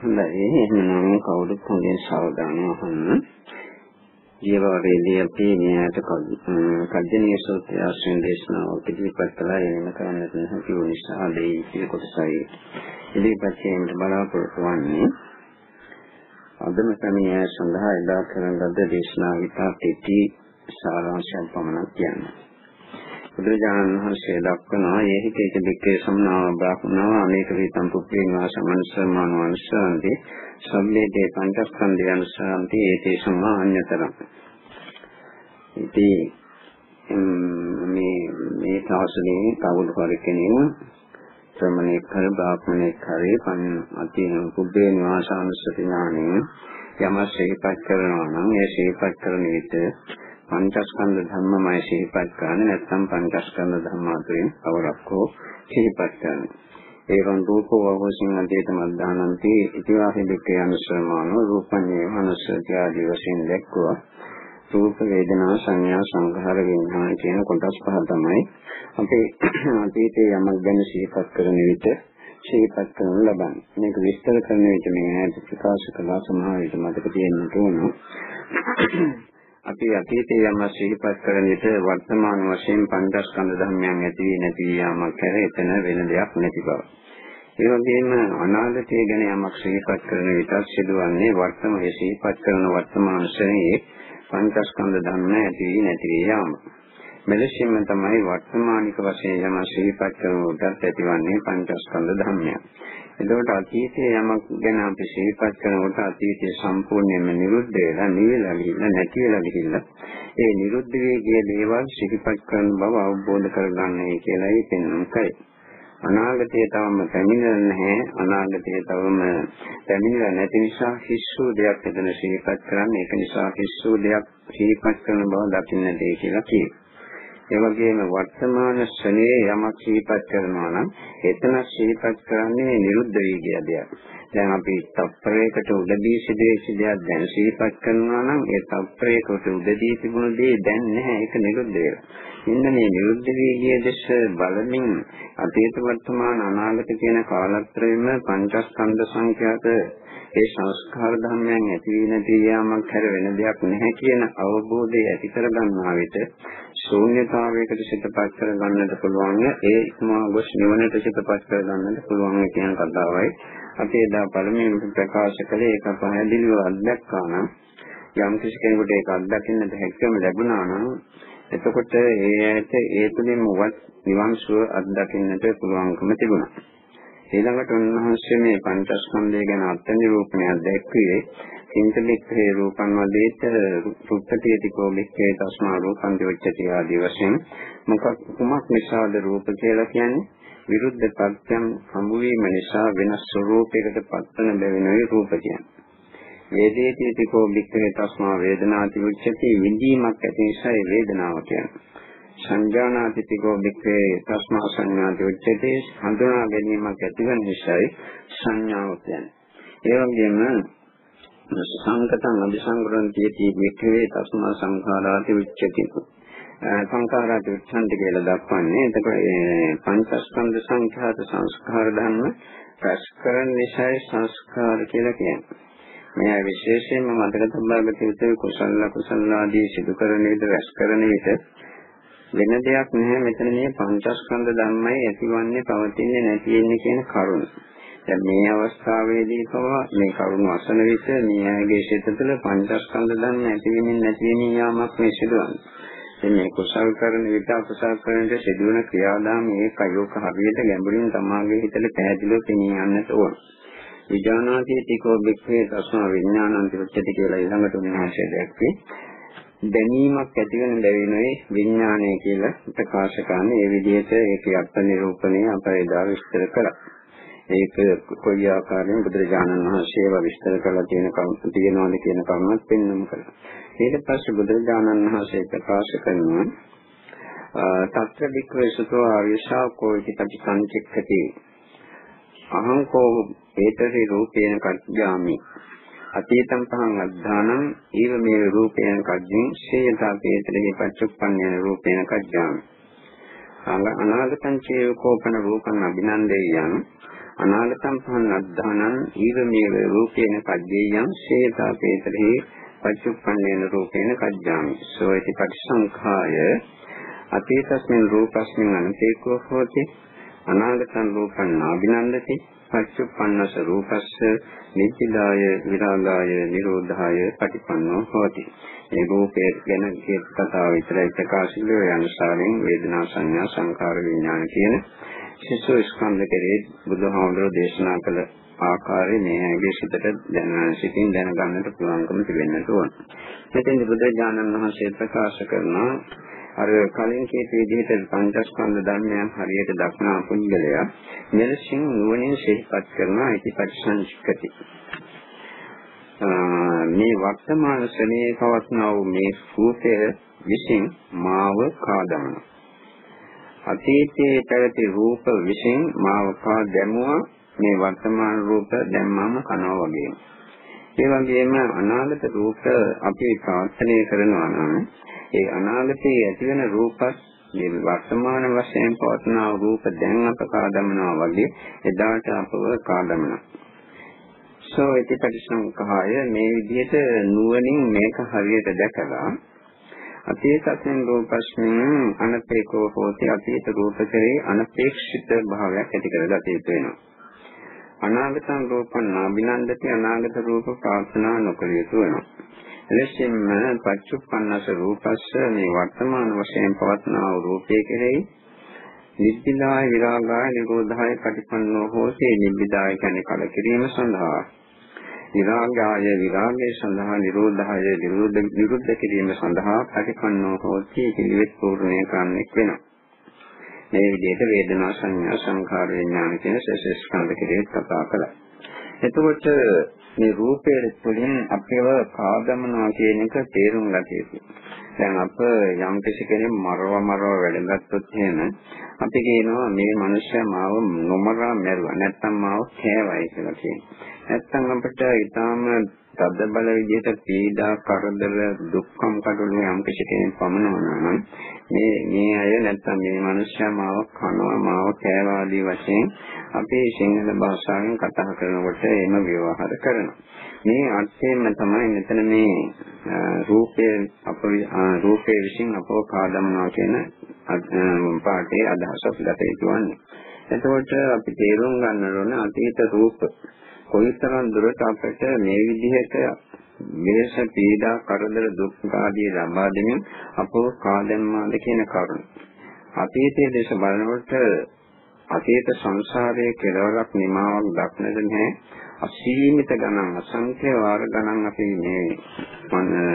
හොඳයි එහෙනම් කවුරුත් හොඳින් සාවධානව අහන්න. ජීවවේදී අපි මෙයට කජ්ජනීය සූත්‍රය ආශ්‍රයෙන් දේශනාව පිළිපැත් කළා එනම කරන්නට නැති වූ නිසා දෙයි කොටසයි ඉදිරිපත් කිරීමට බලාපොරොත්තු වන්නේ අදම සමිය සඳහා එදා කරන ලද දේශනා විතා කෙටි සාරාංශයක් පමණක් කියන්නේ. බුදුරජාණන් වහන්සේ දක්වනවා ඒහිතේක දෙක්කේ සම්නාව බ්‍රාහ්මනාව අනේක විතම් පුප්පේනවා සමනසමාන වංශාන්ති සම්මේතේ පංචස්කන්ධය අනුසාන්ති ඒතේ සමාඤ්‍යතරම් ඉතින් මේ මේ ශාසනයේ කවුරු හරි කෙනෙක් ශ්‍රමණෙක් හරි බ්‍රාහ්මණෙක් හරි පන් අතින පුබ්බේ නිවාසානුස්සති ඥානෙ යම ශේපත් කරනවා නම් ඒ ශේපත් කරන විට පංචස්කන්ධ ධර්මමයි සිහිපත් කරන්නේ නැත්නම් පංචස්කන්ධ ධර්ම අතරින් කවරක් හෝ සිහිපත් කරන්නේ. ඒවං රූපෝ වහෝසින් අධේත මද්ධානන්ති ඉතිවාහි දෙක්ඛ යනුසමානෝ රූපඤ්ඤේ මනසති ආදී වශයෙන් දැක්වුවා. රූප වේදනා සංඥා සංඛාර විඥාන කියන කොටස් පහ තමයි අපේ අතීතයේ යමක් ගැන සිහිපත් කරන විට සිහිපත් කරන ලබන්නේ. මේක විස්තර කරන විට මේ ඈත ප්‍රකාශ කළා සමහර විට මතක තියෙන්න ඕන. අපි අතීතයේ යම සිහිපත් කරන විට වර්තමාන වශයෙන් පංචස්කන්ධ ධර්මයන් ඇති වී නැති යාමක් කර එතන වෙන දෙයක් නැති බව. ඒ වගේම අනාගතය ගැන යමක් සිහිපත් කරන විට සිදුවන්නේ වර්තමානයේ සිහිපත් කරන වර්තමාන ශ්‍රේණියේ පංචස්කන්ධ ධර්ම ඇති වී නැති යාම. මෙලෙසින්ම තමයි වර්තමානික වශයෙන් යම සිහිපත් කරන උදත් ඇතිවන්නේ පංචස්කන්ධ ධර්මයන්. එතකොට අතීතයේ යමක් ගැන අපි සිහිපත් කරනකොට අතීතයේ සම්පූර්ණයෙන්ම නිරුද්ධ වෙලා නිවිලා ගිහිල්ලා නැති වෙලා ගිහිල්ලා ඒ නිරුද්ධ වී ගිය දේවල් සිහිපත් කරන බව අවබෝධ කරගන්නයි කියලායි පෙන්වන්නේ. අනාගතය තවම පැමිණෙන්නේ නැහැ අනාගතය තවම පැමිණෙලා නැති නිසා හිස්සු දෙයක් එතන සිහිපත් කරන්න ඒක නිසා හිස්සු දෙයක් සිහිපත් කරන බව දකින්න දෙයි කියලා කියනවා. ඒ වගේම වර්තමාන ශ්‍රණයේ යමක් සිහිපත් කරනවා නම් එතන සිහිපත් කරන්නේ නිරුද්ධ වී ගිය දෙයක්. දැන් අපි තප්පරයකට උඩදී සිදුවෙච්ච දෙයක් දැන් සිහිපත් කරනවා නම් ඒ තප්පරයකට උඩදී තිබුණ දේ දැන් නැහැ ඒක නිරුද්ධ වෙලා. ඉන්න මේ නිරුද්ධ වී ගිය දෙස බලමින් අතීත වර්තමාන අනාගත කියන කාලත්‍රයෙම පංචස්කන්ධ සංඛ්‍යාත ඒ සංස්කාර ධර්මයන් ඇති වී නැති යාමක් හැර වෙන දෙයක් නැහැ කියන අවබෝධය ඇති කර ගන්නා විට ශූන්‍යතාවයකට සිතපත් කර ගන්නට පුළුවන් ඒ ඉක්මවා ගොස් නිවනට සිතපත් කර ගන්නට පුළුවන් කියන කතාවයි අපි එදා පළමුවෙන් ප්‍රකාශ කළේ ඒක පැහැදිලිව අත්දැක්කා නම් යම් කිසි කෙනෙකුට ඒක අත්දකින්නට හැකියාව ලැබුණා නම් එතකොට ඒ ඇයට ඒ තුලින්ම වත් නිවන් සුව අත්දකින්නට පුළුවන්කම තිබුණා. ඊළඟට උන්වහන්සේ මේ පංචස්කන්ධය ගැන අත්නිරූපණයක් දැක්වේ කිංචලික්ඛේ රූපං වදේත රුප්පටේතිකෝ මිච්ඡේ තස්මා රූපං දිවච්ඡති ආදී වශයෙන් මොකක් කුමක් නිසාද රූප කියලා කියන්නේ? විරුද්ධ පත්‍යම් හමු වීම නිසා වෙනස් ස්වરૂපයකට පත්වන බැවිනොයි රූප කියන්නේ. වේදේතිකෝ මිච්ඡේ තස්මා වේදනාති උච්චති විඳීමක් ඇති නිසා වේදනාව කියන්නේ. සංජානාතිතිකෝ වික්‍රේ තස්මා සංඥාති උච්චති හඳුනා ගැනීමක් ඇතිවන නිසායි සංඥාව කියන්නේ. ඒ වගේම සංකතං අபிසංකරන්තියති වික්‍රේ තස්මා සංඛාරාති උච්චති. සංඛාරාති උච්චන්ති කියලා දක්වන්නේ. එතකොට පංචස්කන්ධ සංඛ්‍යාත සංස්කාර ධර්ම රැස් කරන නිසායි සංස්කාර කියලා කියන්නේ. මේ විශේෂයෙන්ම මතක තබා ගත යුතු කුසල කුසල ආදී සිදු කරන විට රැස් කරන විට වෙන දෙයක් නැහැ මෙතන මේ පංචස්කන්ධ ධර්මයි ඇතිවන්නේ පවතින්නේ නැති වෙන්නේ කියන කරුණ. දැන් මේ අවස්ථාවේදී පවා මේ කරුණ අසන විට මේ ආගේ සිත තුළ පංචස්කන්ධ ධර්ම ඇතිවෙමින් නැතිවෙමින් යාමක් මේ සිදුවන්නේ. ඉතින් මේ කුසල් කරන විට අකුසල් කරන විට සිදුවන ක්‍රියාදාම ඒකයෝක හරියට ගැඹුරින් තමාගේ හිතට පැහැදිලිව පෙනී යන්නට ඕන. විඥානාදී තිකෝ බික්ඛේ තස්මා විඥානන්ති උච්චති කියලා ඊළඟට උන්වහන්සේ දැක්කේ දැනීමක් ඇති වෙන බැවිනුයි විඥානය කියලා ප්‍රකාශ කරන්නේ. ඒ විදිහට ඒකේ අර්ථ නිරූපණය අපේදා විස්තර කළා. ඒක කොයි ආකාරයෙන් බුදුරජාණන් වහන්සේ ඒවා විස්තර කරලා තියෙන කරුණු තියෙනවද කියන කරුණත් පෙන්වමු කළා. ඊට පස්සේ බුදුරජාණන් වහන්සේ ප්‍රකාශ කරනවා තත්ත්ව වික්‍රේසතෝ ආර්යශා කෝයිති පටිසංචික්ඛති අහංකෝ ඒතරි රූපේන කච්ඡාමි අතීතං පහං අද්ධානං ඊව මේ රූපේන කජ්ජින් ශේයතා පේතරේ පච්චුප්පන්නේන රූපේන කජ්ජාමි. අනාගතං චේව කෝපන රූපං අභිනන්දේයං අනාගතම් පහන්නද්ධානං ඊවමේව රූපේන කජ්ජේයං ශේතාපේතරේ පච්චුප්පන්නේන රූපේන කජ්ජාමි. සෝයිති පටිසංඛාය. අතීතස්මින් රූපස්මින් අනතේකෝ හෝති. අනාගතං රූපං නාබිනන්දති පච්චුප්පන්නස රූපස්ස නිච්චිදාය විරාගාය නිරෝධාය පටිපන්නෝ හෝති මේ රූපයේ ගැන කියත් කතාව විතරයි ප්‍රකාශිත යනුසාරයෙන් වේදනා සංඥා සංකාර විඥාන කියන සිසු ස්කන්ධ කෙරේ බුදුහාමුදුරෝ දේශනා කළ ආකාරය මේ ඇගේ සිතට දැන සිතින් දැනගන්නට පුළුවන්කම තිබෙන්නට ඕන. මෙතෙන් බුදුරජාණන් වහන්සේ ප්‍රකාශ කරනවා අර කලින් කියපු විදිහට පංචස්කන්ධ ධර්මයන් හරියට දක්නා පුද්ගලයා මෙලෙසින් නුවණින් සිහිපත් කරනවා ඉතිපටිසංස්කති. මේ වර්තමාන ශ්‍රමයේ පවත්නා වූ මේ රූපය විසින් මාව කාදමනවා. අතීතයේ පැවති රූප විසින් මාව කා දැමුවා මේ වර්තමාන රූප දැම්මම කනවා වගේම. ඒ වගේම අනාගත රූප අපි ප්‍රාර්ථනා කරනවා නම් ඒ අනාගතයේ ඇතිවන රූපත් මේ වර්තමාන වශයෙන් පවත්නා රූප දැන් අප කාදමනවා වගේ එදාට අපව කාදමනවා. සෝ ඉතිපටිසංඛාය මේ විදිහට නුවණින් මේක හරියට දැකලා අතීතයෙන් රූපස්මින් අනපේකෝ හෝති අතීත රූප කෙරේ අනපේක්ෂිත භාවයක් ඇති කරගත යුතු වෙනවා. අනාගතං රූපං නාබිනන්දති අනාගත රූප ප්‍රාර්ථනා නොකළ යුතු වෙනවා. එලෙසින්ම පච්චුප්පන්නස රූපස්ස මේ වර්තමාන වශයෙන් පවත්නා වූ රූපයේ කෙරෙහි නිබ්බිදාය විරාගාය නිරෝධාය පටිපන්නෝ හෝති නිබ්බිදාය කියන්නේ කලකිරීම සඳහා විරාගාය විරාගය සඳහා නිරෝධාය නිරෝධ නිරුද්ධ කිරීම සඳහා ප්‍රතිපන්නෝ හෝති පිළිවෙත් පූර්ණේ කරන්නෙක් වෙනවා. මේ විදිහට වේදනා සංඥා සංඛාර විඥාන කියන සසස් ස්කන්ධ කෙරෙහි කතා කළා. එතකොට මේ රූපයේ තුලින් අපිව කාදමනවා කියන එක තේරුම් ගත යුතුයි. දැන් අප යම් කිසි කෙනෙක් මරව මරව වැඩගත්තොත් එහෙම අපි කියනවා මේ මනුස්සයා මාව නොමරා මැරුවා නැත්තම් මාව කෑවයි කියලා කියනවා. නැත්තම් අපිට ඊටාම තද බල විදිහට පීඩා කරදර දුක්ඛම් කඩළු යම් කිසි කෙනෙක් පමනවනවා නම් මේ මේ අය නැත්තම් මේ මනුස්සයා මාව කනවා මාව කෑවා ආදී වශයෙන් අපේ සිංහල භාෂාවෙන් කතා කරනකොට එහෙම ව්‍යවහාර කරනවා. මේ අර්ථයෙන්ම තමයි මෙතන මේ රූපයේ අප රූපයේ විසින් අපව කාදමනවා කියන පාඩේ අදහසක් ගත යුතුවන්නේ. එතකොට අපි තේරුම් ගන්න ඕන අතීත රූප කොයිතරම් දුරට අපිට මේ විදිහට මේස පීඩා කරදර දුක් ආදී ලබා දෙමින් අපව කාදම්මාද කියන කරුණ. අතීතයේ දේශ බලනකොට අතීත සංසාරයේ කෙලවරක් නිමාවක් දක්නද නැහැ. අසීමිත ගණන් අසංඛ්‍ය වාර ගණන් අපි මේ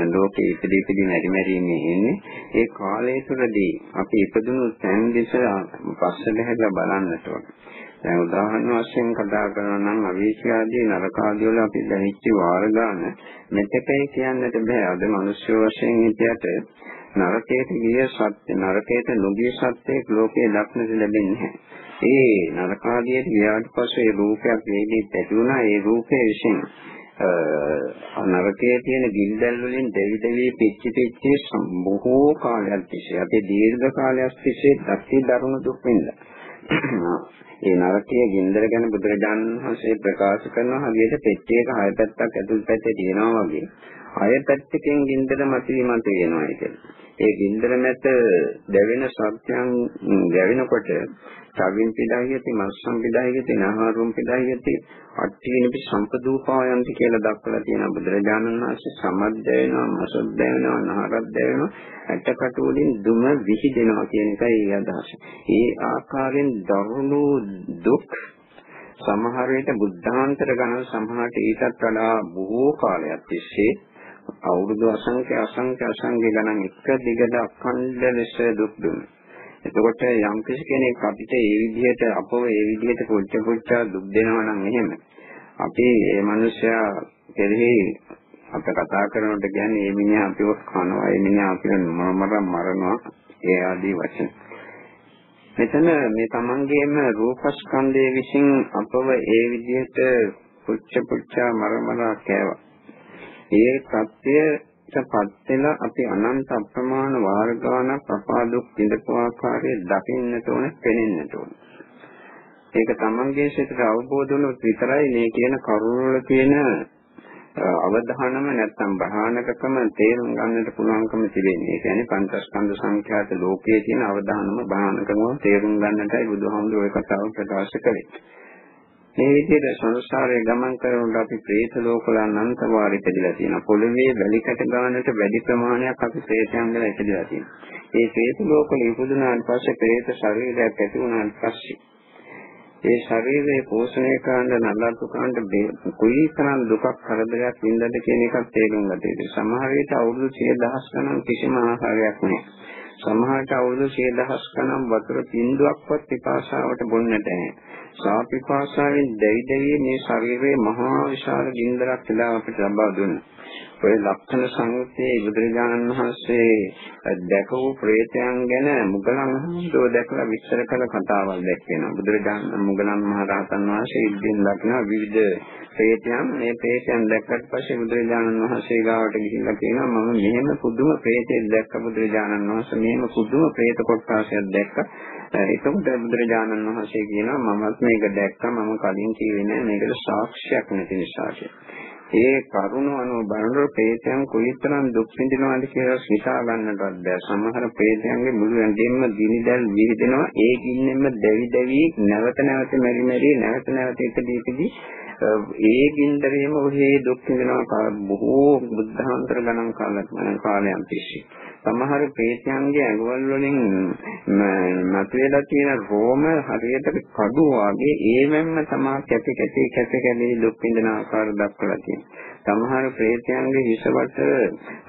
ලෝකේ ඉපදී ඉපදී නැති මැරීමේ ඉන්නේ. ඒ කාලය තුළදී අපි ඉපදුණු තැන් දෙස පස්සට හැදලා බලන්නට ඕන. දැන් උදාහරණ වශයෙන් කතා කරනවා නම් අවීචාදී නරකාදී වල අපි දැනෙච්ච වාර ගන්න මෙතකයි කියන්නට බෑ. අද මිනිස්සු වශයෙන් හිටියට නරකයට ගිය සත්‍ය නරකයට නොගිය සත්‍යයක් ලෝකේ දක්නට ලැබෙන්නේ ඒ නරකාදියට ගියාට පස්සේ ඒ රූපයක් වේදීත් ඇති වුණා. ඒ රූපයේ විශ්ින් නරකයේ තියෙන ගිල්දැල් වලින් දෙවි දෙවි පිච්චි පිච්චි බොහෝ කාලයක් තිස්සේ අපි දීර්ඝ කාලයක් තිස්සේ දක්ති දරුණු දුක් විඳලා ඒ නරකයේ ගින්දර ගැන බුදුරජාණන් වහන්සේ ප්‍රකාශ කරනවා හරියට පෙට්ටියක හය පැත්තක් ඇතුල් පැත්තේ තියෙනවා වගේ. හය පැත්තකින් ගින්දර මතුවීමත් වෙනවා ඒක. ඒ ගින්දර මැද දැවෙන සත්‍යයන් දැවෙනකොට චවින් පිටායති මස්සම් පිටායති නහරුම් පිටායති අට්ඨිනිපි සම්පදූපායන්ති කියලා දක්වලා තියෙන බුදුරජාණන් වහන්සේ සමද්ද වෙනවා මසද්ද වෙනවා නහරද්ද වෙනවා ඇටකට වලින් දුම විහිදෙනවා කියන එකයි ඒ අදහස. ඒ ආකාරයෙන් දරුණු දුක් සමහර විට බුද්ධාන්තර ගණන් සමහරට ඊටත් වඩා බොහෝ කාලයක් තිස්සේ අවුරුදු අසංඛ්‍ය අසංඛ්‍ය අසංඛ්‍ය ගණන් එක දිගට අඛණ්ඩ ලෙස දුක් දුන්නා. එතකොට යම් කෙනෙක් අපිට ඒ විදිහට අපව ඒ විදිහට පොච්ච පොච්චා දුක් දෙනවා නම් එහෙම අපි මේ මිනිස්සයා කෙරෙහි අප කතා කරනකොට කියන්නේ මේ මිනිහා අපිව කනවා මේ මිනිහා අපිව මරමර මරනවා ඒ ආදී වචන. මෙතන මේ තමන්ගේම රූපස්කන්ධයේ විසින් අපව ඒ විදිහට පුච්ච පුච්චා මරමර කෑවා. ඒ සත්‍යයටපත් වෙලා අපි අනන්ත අප්‍රමාණ වාර ගානක් අපාදුක් විඳපු ආකාරය දකින්නට ඕන, පෙනෙන්නට ඕන. ඒක තමන්ගේ සිතට අවබෝධ වුණොත් විතරයි මේ කියන කරුණ වල තියෙන අවධානම නැත්තම් භානකකම තේරුම් ගන්නට පුළුවන්කම තිබෙන්නේ. ඒ කියන්නේ පංචස්කන්ධ සංඛ්‍යාත ලෝකයේ තියෙන අවධානම භානකම තේරුම් ගන්නටයි බුදුහාමුදුරුවෝ ඒ කතාව ප්‍රකාශ කළේ. මේ විදිහට සංසාරයේ ගමන් කරනකොට අපි പ്രേත ලෝකවල අනන්ත වාරි ඉපදලා තියෙනවා. පොළවේ වැලිකට ගානට වැඩි ප්‍රමාණයක් අපි പ്രേතයන් වෙලා ඉපදලා තියෙනවා. ඒ പ്രേත ලෝකවල ඉපදුනාන් පස්සේ പ്രേත ශරීරයක් ඇති වුණාන් පස්සේ ඒ ශරීරයේ පෝෂණය කරන්න නලතු කරන්න කුලීතරම් දුකක් කරදරයක් වින්දද කියන එකක් තේරුම් ගත යුතුයි. සමහර විට අවුරුදු 10000 ගණන් කිසිම ආහාරයක් නැහැ. සමහරට අවුරුදු 10000 ගණන් වතුර බින්දුවක්වත් පිපාසාවට බොන්නට නැහැ. සාපිපාසාවෙන් දැවි දැවි මේ ශරීරයේ මහා විශාල ගින්දරක් කියලා අපිට ලබා දුන්නා. ඔය ලක්ෂණ සංයුත්තේ බුදුරජාණන් වහන්සේ දැකපු ප්‍රේතයන් ගැන මුගලන් හඳෝ දැකලා විස්තර කළ කතාවක් දැක්වෙනවා. බුදුරජාණන් මුගලන් මහ රහතන් වහන්සේ ඉදින් දක්න විවිධ ප්‍රේතයන් මේ ප්‍රේතයන් දැක්කට පස්සේ බුදුරජාණන් වහන්සේ ගාවට ගිහිල්ලා කියනවා මම මෙහෙම පුදුම ප්‍රේතෙක් දැක්ක බුදුරජාණන් වහන්සේ මෙහෙම පුදුම ප්‍රේත කොටසක් දැක්ක. එතකොට බුදුරජාණන් වහන්සේ කියනවා මමත් මේක දැක්කා මම කලින් කිව්වේ නෑ මේකට සාක්ෂියක් නැති නිසා කියලා. ඒ කරුණ අනුව බලනකොට ප්‍රේතයන් කොයිතරම් දුක් විඳිනවද කියලා හිතා ගන්නටවත් බෑ. සමහර ප්‍රේතයන්ගේ මුළු ඇඟෙන්ම දිනිදල් විහිදෙනවා. ඒ කින්නෙම දැවි දැවි නැවත නැවත මෙරි මෙරි නැවත නැවත එකදී එකදී ඒ ගින්දරේම ඔහේ දුක් විඳිනවා බොහෝ බුද්ධාන්තර ගණන් කාලයක් තිස්සේ. සමහර ප්‍රේතයන්ගේ ඇඟවල වලින් මතුවලා තියෙන රෝම හරියට කඩුව වගේ ඒවෙන්ම තමා කැපි කැපි කැපි කැපි දුක් විඳින ආකාර දක්වලා තියෙනවා. සමහර ප්‍රේතයන්ගේ හිසවට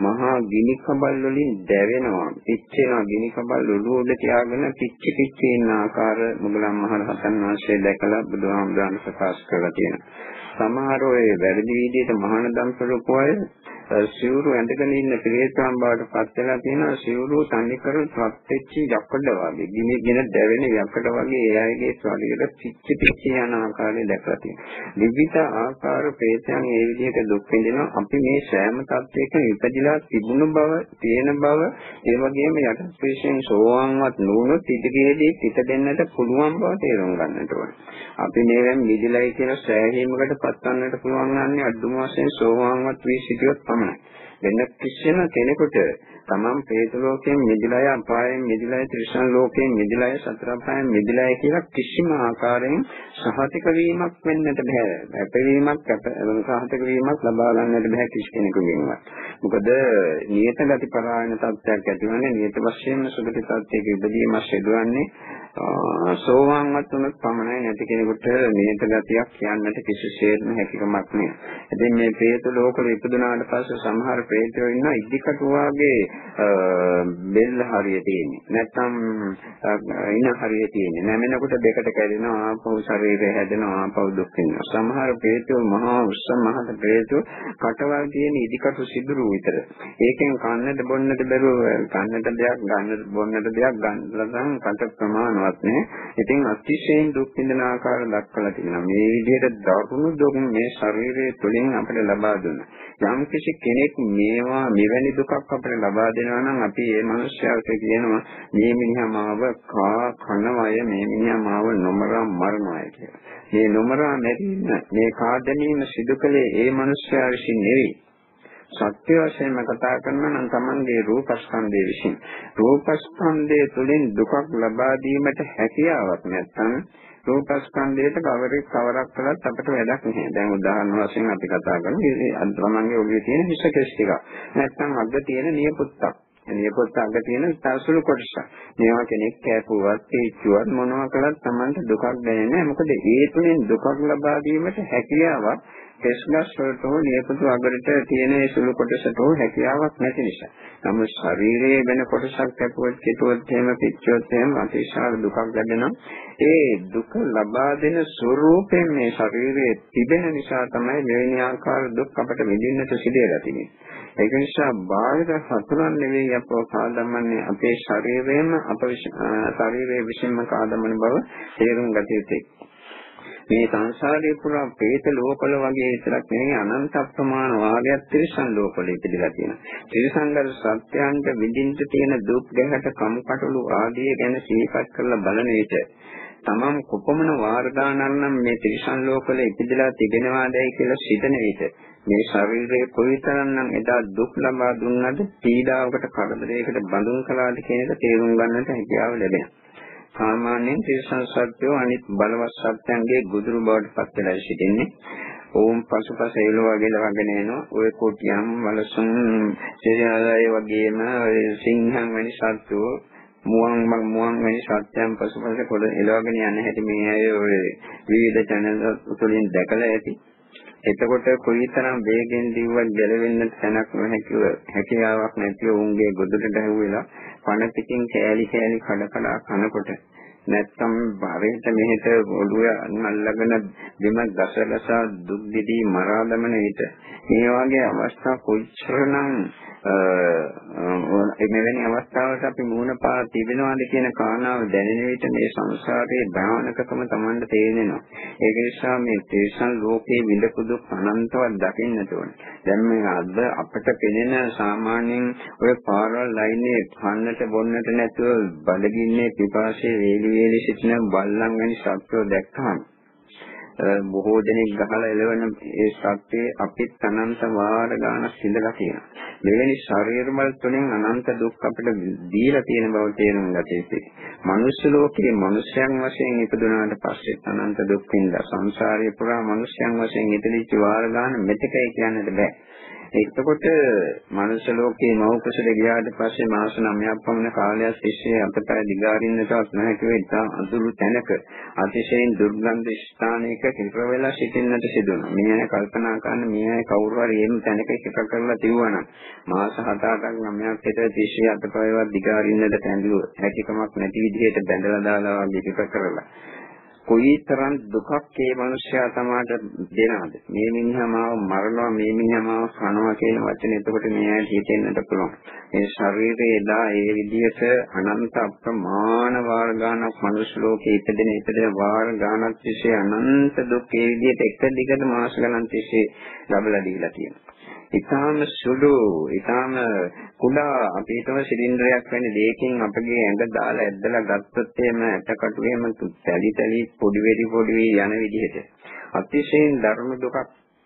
මහා ගිනි කබල් වලින් දැවෙනවා. පිච්චෙනවා ගිනි කබල් ඔළුව උඩ තියාගෙන පිච්චි පිච්චි ඉන්න ආකාර මුගලන් මහ රහතන් වහන්සේ දැකලා බුදුහාමුදුරන් ප්‍රකාශ කරලා තියෙනවා. සමහර ඔය වැරදි විදිහට මහානදම් ස්වරූපය සිවුරු ඇඳගෙන ඉන්න ක්‍රියාත්මක බවට පත් වෙලා තියෙනවා. සිවුරු තනිකර රත් වෙච්ච යකඩ වගේ ගිනි ගෙන දැවෙන යකඩ වගේ ඒ අයගේ ශරීරෙ පිච්චි පිච්චි යන ආකාරය දැකලා තියෙනවා. විවිධ ආකාර ප්‍රේතයන් ඒ විදිහට දුක් විඳිනවා. අපි මේ සෑම තත්යකම ඉපදිලා තිබුණු බව තියෙන බව ඒ වගේම යටත් විශේෂයෙන් සෝවාන්වත් නුනොත් පිටිකේදී පිට දෙන්නට පුළුවන් බව තේරුම් ගන්නට ඕනේ. අපි මේවෙන් මිදිලයි කියන සෑහීමකට පත්වන්නට පුළුවන් නම් අඩුම වශයෙන් සෝවාන්වත් වී සිටියොත් පමණයි. වෙන කිසිම කෙනෙකුට තමන් പ്രേත ලෝකයෙන් මිදිලාය අපායෙන් මිදිලාය ත්‍රිසන් ලෝකයෙන් මිදිලාය සතර අපායෙන් මිදිලාය කියලා කිසිම ආකාරයෙන් සහතික වීමක් වෙන්නට බෑ. අපේවීමක් සහතික වීමක් ලබා ගන්නට බෑ කිසි කෙනෙකුගෙන්වත්. මොකද නියත ගති පරායන තත්ත්වයක් ඇතිවන්නේ නියත වශයෙන්ම සුගති තත්ත්වයක ඉදීමක් සිදුවන්නේ සෝවාන් වතුනක් පමණයි නැති කෙනෙකුට නියත ගතියක් කියන්නට කිසිසේත්ම හැකියාවක් නෑ. ඉතින් මේ പ്രേත ලෝකෙ ඉපදුනාට පස්සේ සමහර പ്രേතයෝ ඉන්න ඉදිකට වාගේ බෙල්ල හරිය තියෙන්නේ. නැත්නම් ඉන හරිය තියෙන්නේ. නැමෙනකොට දෙකට කැඩෙනවා ආපහු ශරීරය හැදෙනවා ආපහු දුක් වෙනවා. සමහර പ്രേතයෝ මහා උස්ස මහත പ്രേතයෝ කටවල් තියෙන ඉදිකටු සිදුරු විතර. ඒකෙන් කන්නට බොන්නට බැරුව කන්නට දෙයක් ගන්නට බොන්නට දෙයක් ගන්නලා නම් කට ප්‍රමාණවත් නෑ. ඉතින් අතිශයින් දුක් විඳින ආකාර දක්වලා තියෙනවා. මේ විදිහට දරුණු දුක් මේ ශරීරය තුළින් අපිට ලබා දුන්නා. යම් කිසි කෙනෙක් මේවා මෙවැනි දුකක් අපිට ලබා දෙනවා නම් අපි ඒ මනුස්සයාට කියනවා මේ මිනිහා මාව කා කනවය මේ මිනිහා මාව නොමරා මරණය කියලා. මේ නොමරා මැරීම මේ කාදැනීම සිදු කළේ ඒ මනුස්සයා විසින් නෙවෙයි. සත්‍ය වශයෙන්ම කතා කරනවා නම් Tamanගේ රූපස්කන්ධය විසින් රූපස්කන්ධය තුළින් දුකක් ලබා දීමට හැකියාවක් නැත්නම් රූපස්කන්ධයට කවරෙක් කවරක් කළත් අපිට වැඩක් නැහැ. දැන් උදාහරණ වශයෙන් අපි කතා කරමු. මේ තමන්ගේ ඔළුවේ තියෙන හිස කෙස් ටික. නැත්නම් අග තියෙන නියපොත්තක්. නියපොත්ත අග තියෙන තසුළු කොටස. මේවා කෙනෙක් කෑපුවත්, තීච්චුවත් මොනවා කළත් Tamanට දුකක් දැනෙන්නේ නැහැ. මොකද ඒ තුලින් දුකක් ලබා දීමට හැකියාවක් කෙස්ගස් වලට හෝ නියපොතු අගරට තියෙන ඒ සුළු කොටසට හෝ හැකියාවක් නැති නිසා. නමුත් ශරීරයේ වෙන කොටසක් කැපුවත්, කෙටුවත් එහෙම පිච්චුවත් එහෙම අතිශාල දුකක් ලැබෙනවා. ඒ දුක ලබා දෙන ස්වરૂපයෙන් මේ ශරීරයේ තිබෙන නිසා තමයි මෙවැනි ආකාර දුක් අපට විඳින්නට සිදුවලා තියෙන්නේ. ඒක නිසා බාහිර සතුරන් නෙවෙයි අපව කාදම්මන්නේ අපේ ශරීරයෙන්ම අප ශරීරයේ විසින්ම කාදම්මන බව තේරුම් ගත යුතුයි. මේ සංසාරයේ පුරා പ്രേත ලෝකවල වගේ විතරක් නෙවෙයි අනන්ත අප්‍රමාණ වාගයක් තිරිසන් ලෝකවල ඉපදලා තියෙනවා. තිරිසන්ගල සත්‍යයන්ට විඳින්න තියෙන දුක් ගැහැට කම්කටොළු ආදී ගැන සිහිපත් කරලා බලන විට තමන් කොපමණ වාරදානන්නම් මේ ත්‍රිසන් ලෝකවල ඉපදලා තිබෙනවාදයි කියලා සිතන විට මේ ශරීරයේ කොයිතරම්නම් එදා දුක් ලබා දුන්නද පීඩාවකට කරදරයකට බඳුන් කළාද කියන එක තේරුම් ගන්නට හැකියාව ලැබෙනවා. සාමාන්‍යයෙන් ත්‍රිසන් සත්‍යෝ අනිත් බලවත් සත්‍යයන්ගේ ගුදුරු බවට පත් වෙලා සිටින්නේ. ඕම් පසුපස එළවා ගෙලවගෙන එනවා. ඔය කොටියම් වලසුන් සිරියාලය වගේම සිංහන් වැනි සත්වෝ මුවන් මුවන් වැනි සත්‍යයන් පසුපස කොට එළවගෙන යන හැටි මේ අය ඔය විවිධ channel තුලින් දැකලා ඇති. එතකොට කොයිතරම් වේගෙන් දිව්වත් ගැලවෙන්න තැනක් නොහැකිව හැකියාවක් නැතිව උන්ගේ ගොඩට ඇහුවෙලා පණ පිටින් කෑලි කෑලි කඩ කඩ කනකොට නැත්නම් භවයට මෙහෙට ඔළුව අල්ලගෙන බිම ගසලසා දුක් දිදී මරා දමන විට මේ වගේ අවස්ථා කොච්චරනම් මෙවැනි අවස්ථාවක අපි මූණ පා තිබෙනවාද කියන කාරණාව දැනෙන විට මේ සංසාරයේ භයානකකම Tamanට තේරෙනවා. ඒක නිසා මේ තේසන් ලෝකයේ විඳපු දුක් අනන්තවත් දකින්නට ඕනේ. දැන් මේ අද අපට පෙනෙන සාමාන්‍යයෙන් ඔය පාරවල් ලයිනේ කන්නට බොන්නට නැතුව බඩගින්නේ පිපාසයේ වේලි වේලි සිටින බල්ලන් වැනි සත්වෝ දැක්කම බොහෝ දෙනෙක් ගහලා එළවෙන ඒ සත්‍යයේ අපිත් අනන්ත වාර ගානක් සිඳලා තියෙනවා. මෙවැනි ශරීර බල තුළින් අනන්ත දුක් අපිට දීලා තියෙන බව තේරුම් ගත යුතුයි. මනුෂ්‍ය ලෝකයේ මනුෂ්‍යයන් වශයෙන් ඉපදුනාට පස්සේ අනන්ත දුක් විඳලා සංසාරේ පුරා මනුෂ්‍යයන් වශයෙන් ඉපදිච්ච වාර ගාන මෙතකයි කියන්නට බෑ. එතකොට මනුෂ්‍ය ලෝකේ මෞකසල ගියාට පස්සේ මාස 9ක් පමණ කාලයක් තිස්සේ අපතය දිගාරින්නටවත් නැහැ ඉතා අඳුරු තැනක අතිශයින් දුර්ගන්ධ ස්ථානයක කිල්ප වෙලා සිටින්නට සිදුවනවා. මේ අය කල්පනා කරන මේ අය කවුරු හරි එහෙම තැනක කිල්ප කරලා තියුවනම් මාස 7-8ක් 9ක් විතර තිස්සේ අපතයවත් දිගාරින්නට තැඳුව හැකියාවක් නැති විදිහට බැඳලා දාලා වගේ කිල්ප කරලා කොයිතරම් දුකක් මේ මිනිස්සයා තමාට දෙනවද? මේ මිනිහා මාව මරනවා මේ මිනිහා මාව කනවා කියන වචනේ. එතකොට මේ ඇයි හිතෙන්නට පුළුවන්? මේ ශරීරයේ එදා ඒ විදිහට අනන්ත අප්‍රමාණ වාර ගානක් මනුස්ස ලෝකේ ඉපදෙන ඉපදෙන වාර ගානක් තිස්සේ අනන්ත දුක් ඒ විදිහට එක දිගට මාස ගණන් තිස්සේ ලැබලා දීලා තියෙනවා. ඊටාම සුළු ඊටාම කුඩා අපි හිතමු සිලින්ඩරයක් වැනි දෙයකින් අපගේ ඇඟ දාලා ඇද්දලා ගත්තොත් එහෙම ඇටකටු එහෙම තැලි තැලි පොඩි වෙඩි පොඩි යන විදිහට. අතිශයින් ධර්ම දුකක්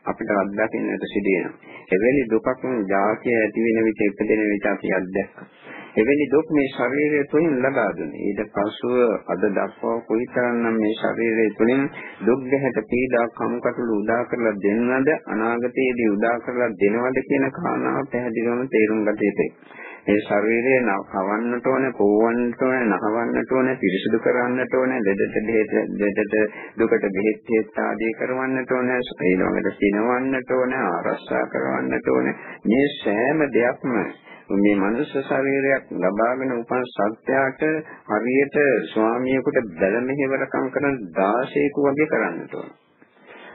අපිට අත්දකින්නට සිදු වෙනවා. එවැනි දුකක් ජාතිය ඇති වෙන විට ඉපදෙන විට අපි අත්දැක්කා. එවැනි දුක් මේ ශරීරය තුළින් ලබා දුන්නේ. ඊට පස්ව අද දක්වා කොයිතරම්නම් මේ ශරීරය තුළින් දුක් ගැහැට පීඩා කම්කටොළු උදා කරලා දෙන්නද අනාගතයේදී උදා කරලා දෙනවද කියන කාරණාව පැහැදිලිවම තේරුම් ගත යුතුයි. මේ ශරීරය නවන්නට ඕනේ, පොවන්නට ඕනේ, නහවන්නට ඕනේ, පිරිසිදු කරන්නට ඕනේ, දෙදට බෙහෙත් දෙදට දුකට බෙහෙත් හේත් ආදී කරවන්නට ඕනේ, ඊළඟට සිනවන්නට ඕනේ, ආරක්ෂා කරවන්නට ඕනේ. මේ සෑම දෙයක්ම මේ මනුෂ්‍ය ශරීරයක් ලබාගෙන උපන් සත්‍යයට හරියට ස්වාමියෙකුට බැල මෙහෙවරකම් කරන 16ක වගේ කරන්නට ඕන.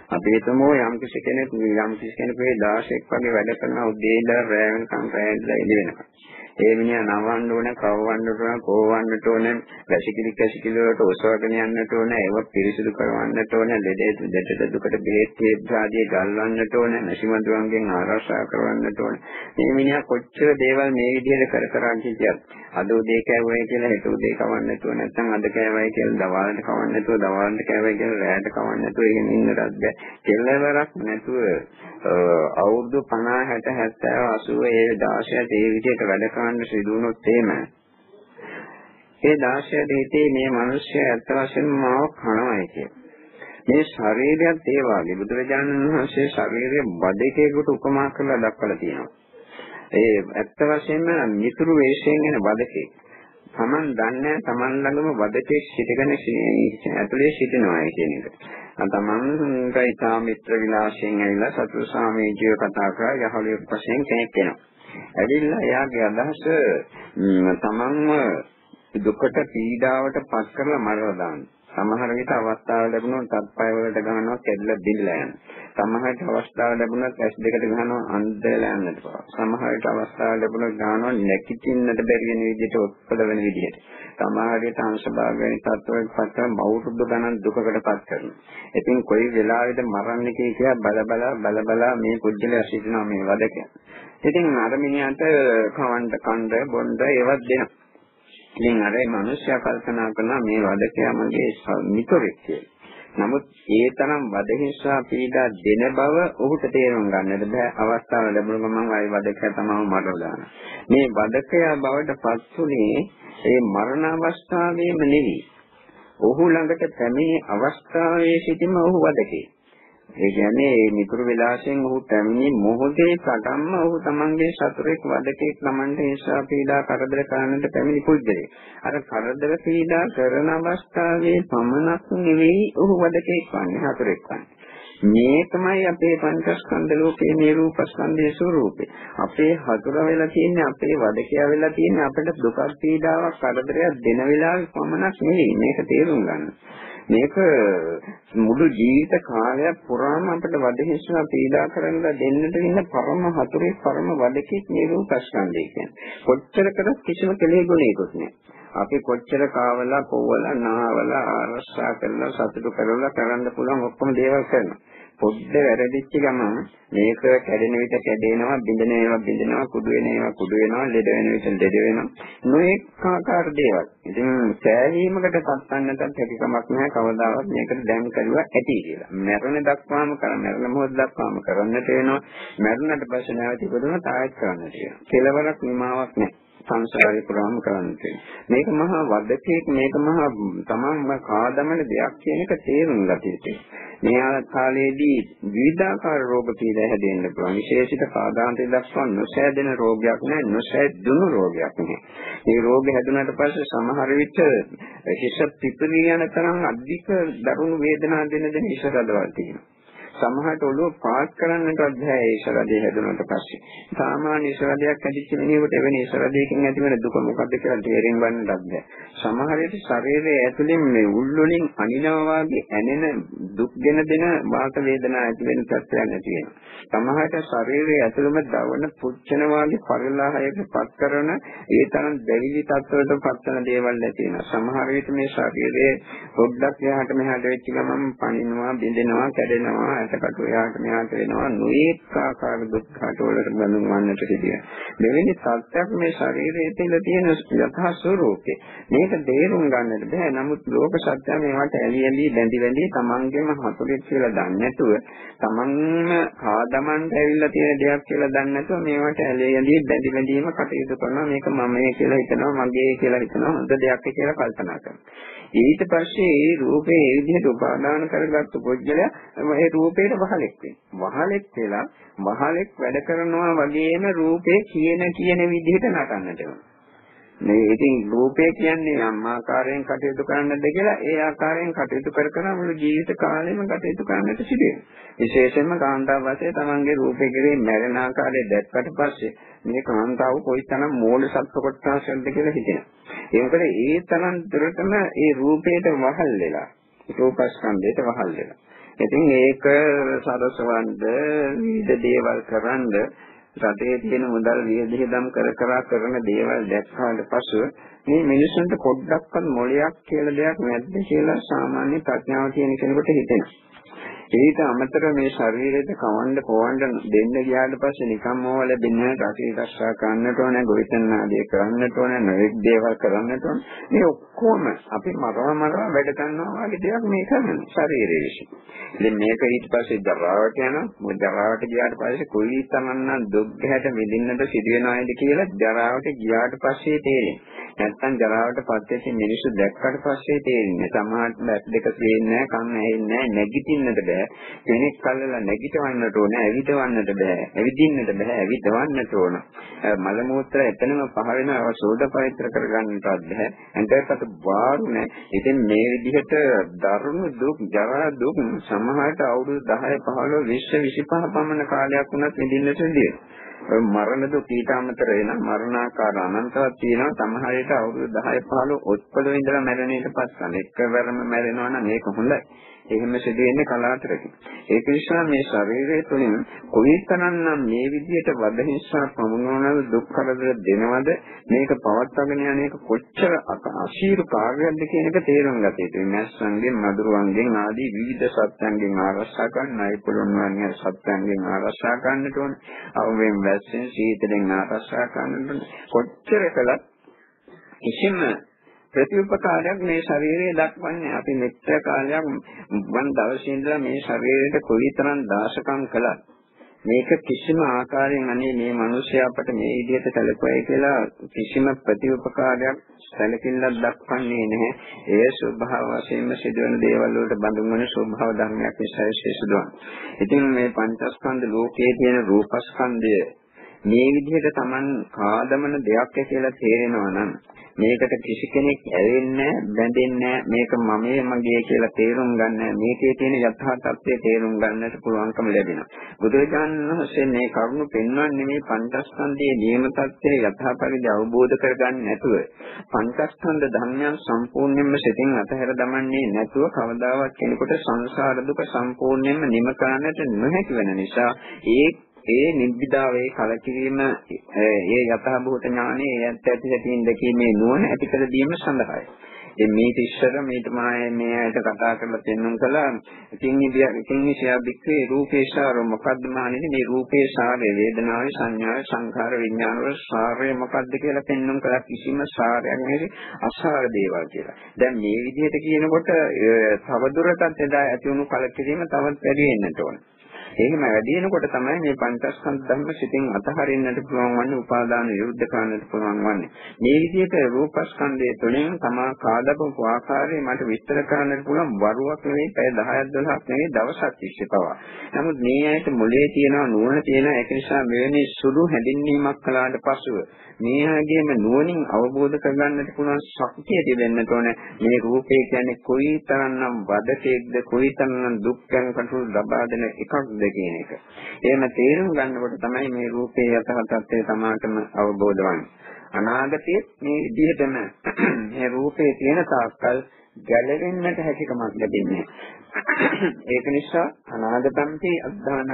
අපි හිතමු යම් කිසි කෙනෙක් යම් කිසි කෙනෙකුගේ 16ක් වගේ වැඩ කරන උදේ ඉඳලා රැ වෙනකම් රැඳලා ඉඳ වෙනවා. ඒ මිනිහා නවන්න ඕන, කවවන්න ඕන, කෝවන්නට ඕන, වැසිකිලි කැසිකිලි වලට ඔසවගෙන යන්නට ඕන, ඒව පිරිසිදු කරවන්නට ඕන, ලෙඩ දෙඩට දුකට බෙහෙත් ආදී ගල්වන්නට ඕන, නැසිමඳුරන්ගෙන් ආරක්ෂා කරවන්නට ඕන. මේ මිනිහා කොච්චර දේවල් මේ විදිහට කර කර හිටියත් අද උදේ කෑවයි කියලා හෙට උදේ කවන්න නැතුව නැත්නම් අද කෑවයි කියලා දවල්ට කවන්න නැතුව දවල්ට කෑවයි කියලා රැයට කවන්න නැතුව එහෙම ඉන්නටත් බෑ. කෙල්ලවරක් නැතුව අවුරුදු 50 60 70 80 ඒ 16 ඒ විදිහට වැඩ කරන්න සිදු වුණොත් එහෙම ඒ 16 හිතේ මේ මිනිස්සු ඇත්ත වශයෙන්ම මාව කනවායි කියන. මේ ශරීරයත් ඒ වගේ බුදුරජාණන් වහන්සේ ශරීරය බඩේකේකට උපමා කරලා දක්වලා තියෙනවා. ඒ ඇත්ත වශයෙන්ම මිතුරු වේශයෙන් එන බඩකේ. Taman දන්නේ Taman ළඟම බඩකේ සිටගෙන ඇතුලේ සිටිනවා කියන එක. තමන්ට ඉතා මිත්‍ර විලාසයෙන් ඇවිල්ලා සතුරු සාමීජීව කතා කරලා යහළුවෙක් වශයෙන් කෙනෙක් වෙනවා. ඇවිල්ලා එයාගේ අදහස තමන්ව දුකට පීඩාවට පත් කරලා මරලා දාන්න. සමහර විට අවස්ථාව ලැබුණොත් තත්පය වලට ගන්නවා කැඩලා බිඳලා යන. සමහරට අවස්ථාව ලැබුණොත් ඇස් දෙකට ගන්නවා අන්ධලා යන්නට පුළුවන්. සමහරට අවස්ථාව ලැබුණොත් ගන්නවා නැකිටින්නට බැරි වෙන විදිහට ඔත්පල වෙන විදිහට. සමහරට අංශභාග වෙන තත්ත්වයකට පත් කරන බෞද්ධ ගණන් දුකකට පත් කරනවා. ඉතින් කොයි වෙලාවෙද මරන්නේ කියලා බල බල බල බල මේ පුජ්‍යලයා සිටිනවා මේ වදක. ඉතින් අර මිනිහට කවන්න කණ්ඩ බොණ්ඩ ඒවත් දෙනවා. ඉතින් අර මිනිස්සයා කල්පනා කරනවා මේ වදකයා මගේ මිතුරෙක් කියලා. නමුත් ඒ තරම් වදහිස්සා පීඩා දෙන බව ඔහුට තේරුම් ගන්නට බෑ අවස්ථාව ලැබුණ ගමන් ආයි වදකයා තමම මරලා දානවා. මේ වදකයා බවට පත්ුනේ ඒ මරණ අවස්ථාවේම නෙවෙයි. ඔහු ළඟට පැමිණි අවස්ථාවේ සිටම ඔහු වදකේ. ඒ කියන්නේ මේ මිතුරු විලාසයෙන් ඔහු පැමිණි මොහොතේ පටන්ම ඔහු තමන්ගේ සතුරෙක් වදකෙක් Lamante හිංසා පීඩා කරදර කරන්නට පැමිණි පුද්ගලයෙක්. අර කරදර පීඩා කරන අවස්ථාවේ පමණක් නෙවෙයි ඔහු වදකෙක් වන්නේ සතුරෙක් වන්නේ. මේ තමයි අපේ පංචස්කන්ධ ලෝකයේ මේ රූපස්කන්ධයේ ස්වરૂපේ. අපේ හතුර වෙලා තියෙන්නේ අපේ වදකයා වෙලා තියෙන්නේ අපිට දුක පීඩාවක් කරදරයක් දෙන වෙලාවේ පමණක් නෙවෙයි. මේක තේරුම් ගන්න. මේක මුළු ජීවිත කාලයක් පුරාම අපිට වදහිස්වා පීඩා කරන්න දෙන්නට ඉන්න පරම හතුරේ පරම වදකෙක් මේ රූපස්කන්ධය කියන්නේ. කොච්චර කරත් කිසිම කෙලෙගුණයකුත් නෑ. අපි කොච්චර කාවලා පොවලා නාවලා ආරක්ෂා කරලා සතුටු කරලා කරන්න පුළුවන් ඔක්කොම දේවල් කරනවා. පොඩ්ඩ වැරදිච්ච ගමන් මේක කැඩෙන විට කැඩෙනවා බිඳෙන ඒවා බිඳෙනවා කුඩු වෙන ඒවා කුඩු වෙනවා ලෙඩ වෙන විට ලෙඩ වෙනවා නොඑක ආකාර දේවල්. ඉතින් සෑහීමකට පත්වන්නටත් හැකියාවක් නැහැ කවදාවත් මේකට දැන් කරුවා ඇති කියලා. මරණ දක්වාම කරන මරණ මොහොත දක්වාම කරන්නට වෙනවා. මරණයට පස්සේ නැවත ඉපදුනත් ආයෙත් කරන්නට වෙනවා. කෙලවරක් නිමාවක් නැහැ. සංසාරේ පුරාම කරන්නේ. මේක මහා වදකේක් මේක මහා තමන්ම කාදමන දෙයක් කියන එක තේරුම් ගත යුතුයි. මේ කාලයේදී විවිධාකාර රෝග පීඩා හැදෙන්න පුළුවන්. විශේෂිත පාදාන්තය දක්වා නොසෑදෙන රෝගයක් නැහැ, නොසෑදුණු රෝගයක් නැහැ. මේ රෝග හැදුනට පස්සේ සමහර විට හිස පිපිරිය යන තරම් අධික දරුණු වේදනා දෙන දෙන හිස රදවල් තියෙනවා. සමහරට ඔළුව පාස් කරන්නටවත් බෑ ඒ ඉසරදේ හැදුනට පස්සේ. සාමාන්‍ය ඉසරදයක් ඇදිච්ච මිනිහෙකුට එවැනි ඉසරදයකින් ඇතිවන දුක මොකද්ද කියලා තේරෙන්න ගන්නටත් බෑ. සමහර විට ශරීරයේ ඇතුලෙන් මේ උල් වලින් අනිනවා වගේ ඇනෙන දුක් දෙන දෙන වාත වේදනා ඇති වෙන තත්ත්වයන් ඇති වෙනවා. සමහරට ශරීරයේ ඇතුළම දවන පුච්චන වාගේ පරිලාහයක පත් කරන ඒ තරම් දැවිලි තත්ත්වවලට පත්වන දේවල් ඇති වෙනවා. සමහර විට මේ ශරීරයේ පොඩ්ඩක් එහාට මෙහාට වෙච්ච ගමන් පනිනවා, බිඳෙනවා, කැඩෙනවා ඇටකට එහාට මෙහාට වෙනවා නොඑක ආකාර දුක්ඛාට වලට බඳුන් වන්නට සිදුවේ. මෙවැනි සත්‍යක් මේ ශරීරයේ තියෙන තියෙන යථා ස්වરૂපේ. මේක තේරුම් ගන්නට බෑ. නමුත් ලෝක සත්‍ය මේවට ඇලි ඇලි බැඳි බැඳි තමන්ගේම හතුරෙක් කියලා දන්නේ නැතුව තමන්ම කාදමන්ට ඇවිල්ලා තියෙන දෙයක් කියලා දන්නේ නැතුව මේවට ඇලි ඇලි බැඳි බැඳීම කටයුතු කරනවා. මේක මමයේ කියලා හිතනවා, මගේ කියලා හිතනවා, හොඳ දෙයක් කියලා කල්පනා කරනවා. ඊට පස්සේ ඒ රූපේ ඒ විදිහට උපාදාන කරගත්තු පුද්ගලයා ඒ රූපේට වහලෙක් වෙනවා. වහලෙක් වෙලා වහලෙක් වැඩ කරනවා වගේම රූපේ කියන කියන විදිහට නටන්නට වෙනවා. මේ ඉතින් රූපේ කියන්නේ යම් ආකාරයෙන් කටයුතු කරන්නද කියලා ඒ ආකාරයෙන් කටයුතු කර කර මුළු ජීවිත කාලෙම කටයුතු කරන්නට සිදුවෙනවා. විශේෂයෙන්ම කාන්තාව වාසයේ තමන්ගේ රූපේ කෙරේ මැරෙන ආකාරය දැක්කට පස්සේ මේ කාන්තාව කොයිතරම් මෝඩ සත්ව කොටසක්ද කියලා හිතෙනවා. ඒ මොකද ඒ තරම් දුරටම ඒ රූපයට වහල් වෙලා රූපස්කන්ධයට වහල් වෙලා. ඉතින් ඒක සරසවන්න විවිධ දේවල් කරන්ද රටේ තියෙන මුදල් වියදම් කර කර කරන දේවල් දැක්කාට පසු මේ මිනිසුන්ට පොඩ්ඩක්වත් මොලයක් කියලා දෙයක් නැද්ද කියලා සාමාන්‍ය ප්‍රඥාව තියෙන කෙනෙකුට හිතෙනවා. ඊට අමතරව මේ ශරීරයට කවන්න පොවන්න දෙන්න ගියාට පස්සේ නිකම්ම ඕවා ලැබෙන්නේ රටේ රක්ෂා කරන්නට ඕන, ගොවිතැන ආදී කරන්නට ඕන, නොයෙක් දේවල් කරන්නට ඕන. මේ ඔක්කොම අපි මරව මරව වැඩ කරනවා වගේ දෙයක් මේ කරන්නේ ශරීරයේ විශ්ින්. ඉතින් මේක ඊට පස්සේ දරාවට යනවා. මොකද දරාවට ගියාට පස්සේ කොයි තරම්නම් දුක් ගැට විඳින්නද සිදු වෙනවද කියලා දරාවට ගියාට පස්සේ තේරෙන්නේ. නැත්තම් ජරාවට පත් වෙච්ච මිනිස්සු දැක්කට පස්සේ තේරෙන්නේ සමහරට බැස් දෙක පේන්නේ නැහැ කන් ඇහෙන්නේ නැහැ නැගිටින්නට බෑ. කෙනෙක් කල්ලලා නැගිටවන්නට ඕන ඇවිදවන්නට බෑ. ඇවිදින්නට බෑ ඇවිදවන්නට ඕන. මල මූත්‍ර එතනම පහ වෙනවා සෝද පවිත්‍ර කරගන්නටවත් බෑ. අන්තර්ගත වාරු නැහැ. ඉතින් මේ විදිහට දරුණු දුක් ජරා දුක් සමහරට අවුරුදු 10 15 20 25 පමණ කාලයක් වුණත් විඳින්නට සිදුවේ මරණ දුක ඊට අමතර වෙන මරණාකාර අනන්තවත් තියෙනවා. සමහර විට අවුරුදු 10 15 ඔත්පල ඉඳලා මැරෙන්නට පස්සන එකවරම මැරෙනවා නම් ඒක හොඳයි. එහෙම සිදු වෙන්නේ කලාතුරකින්. ඒක නිසා මේ ශරීරය තුළින් කොයිතරම්නම් මේ විදිහට වදහිංසා පමුණවන දුක් කරදර දෙනවද මේක පවත්වාගෙන යන එක කොච්චර අශීරු කාර්යයක්ද කියන එක තේරුම් ගත යුතුයි. මැස්සන්ගෙන්, මදුරුවන්ගෙන් ආදී විවිධ සත්‍යයන්ගෙන් ආරක්ෂා කරන්න, අය පුළුවන් වන්නේ සත්‍යයන්ගෙන් ආරක්ෂා කරන්නට ඕන. අවුෙන් වැස්සෙන්, සීතලෙන් ආරක්ෂා කරන්නට ඕන. කොච්චර කළත් කිසිම ප්‍රතිඋපකාරයක් මේ ශරීරයේ දක්වන්නේ අපි මෙච්චර කාලයක් වන් දවසේ ඉඳලා මේ ශරීරයට කොයිතරම් දාශකම් කළත් මේක කිසිම ආකාරයෙන් අනේ මේ මිනිස්සයා අපට මේ විදිහට සැලකුවයි කියලා කිසිම ප්‍රතිඋපකාරයක් සැලකිල්ලක් දක්වන්නේ නැහැ. ඒ ස්වභාව වශයෙන්ම සිදුවන දේවල් වලට බඳුන් වන ස්වභාව ධර්මයක් නිසා විශේෂදුවන්. ඉතින් මේ පංචස්කන්ධ ලෝකයේ තියෙන රූපස්කන්ධය මේ විදිහට Taman කාදමන දෙයක් කියලා තේරෙනවා නම් මේකට කිසි කෙනෙක් ඇවෙන්නේ බැඳෙන්නේ මේක මමයේ මගේ කියලා තේරුම් ගන්න මේකේ තියෙන යථා තත්ත්වය තේරුම් ගන්නට පුළුවන්කම ලැබෙනවා. බුදුරජාණන් වහන්සේ මේ කරුණු පෙන්වන්නේ මේ පංචස්කන්ධයේ නියම තත්ත්වය යථා පරිදි අවබෝධ කරගන්න නැතුව පංචස්කන්ධ ධර්මයන් සම්පූර්ණයෙන්ම සිතින් අතහැර දමන්නේ නැතුව කවදාවත් කෙනෙකුට සංසාර දුක සම්පූර්ණයෙන්ම නිම කරන්නට නොහැකි වෙන නිසා ඒ ඒ නිබ්බිදාවේ කලකිරීම ඒ යථාභූත ඥානයේ ඇත්ත ඇති හැටින් දැකීමේ නුවණ ඇති කර දීම සඳහායි. ඉතින් මේ ඉස්සර මේට මායේ මේ ඇයිට කතා කරලා පෙන්වන්න කළා. ඉතින් ඉදියා ඉතින් ඉෂා බික්කේ රූපේශාර මොකද්ද මානේ මේ රූපේ සාරය වේදනාවේ සංඥාවේ සංඛාර විඥානවල සාරය මොකද්ද කියලා පෙන්වන්න කළා කිසිම සාරයක් නෙවෙයි අසාර දේවල් කියලා. දැන් මේ විදිහට කියනකොට තවදුරටත් එදා ඇති වුණු කලකිරීම තවත් වැඩි වෙන්නට ඕනේ. එහෙම වැඩි වෙනකොට තමයි මේ පංචස්කන්ධ ධර්ම සිතින් අතහරින්නට පුළුවන් වන්නේ උපාදාන විරුද්ධ කරන්නට පුළුවන් වන්නේ. මේ විදිහට රූපස්කන්ධය තුළින් තමා කාදපු ආකාරය මට විස්තර කරන්නට පුළුවන් වරුවක් නෙවෙයි පැය 10ක් 12ක් නෙවෙයි දවසක් තිස්සේ පවා. නමුත් මේ ඇයිට මොලේ තියෙනවා නුවණ තියෙනවා ඒක නිසා මෙවැනි සුළු හැඳින්වීමක් කළාට පසුව මේ ආගේම නුවණින් අවබෝධ කරගන්නට පුළුවන් ශක්තිය තිබෙන්නට ඕන මේ රූපේ කියන්නේ කොයිතරම්නම් වදකෙක්ද කොයිතරම්නම් දුක් ගැනකට ලබා දෙන එකක්ද කියන එක. එහෙම තේරුම් ගන්නකොට තමයි මේ රූපේ යථා තත්ත්වය තමාටම අවබෝධ වන්නේ. අනාගතයේ මේ විදිහටම මේ රූපේ තියෙන තාක්කල් ගැලවෙන්නට හැකියාවක් ලැබෙන්නේ. ඒක නිසා අනාගතම්පි අද්ධානං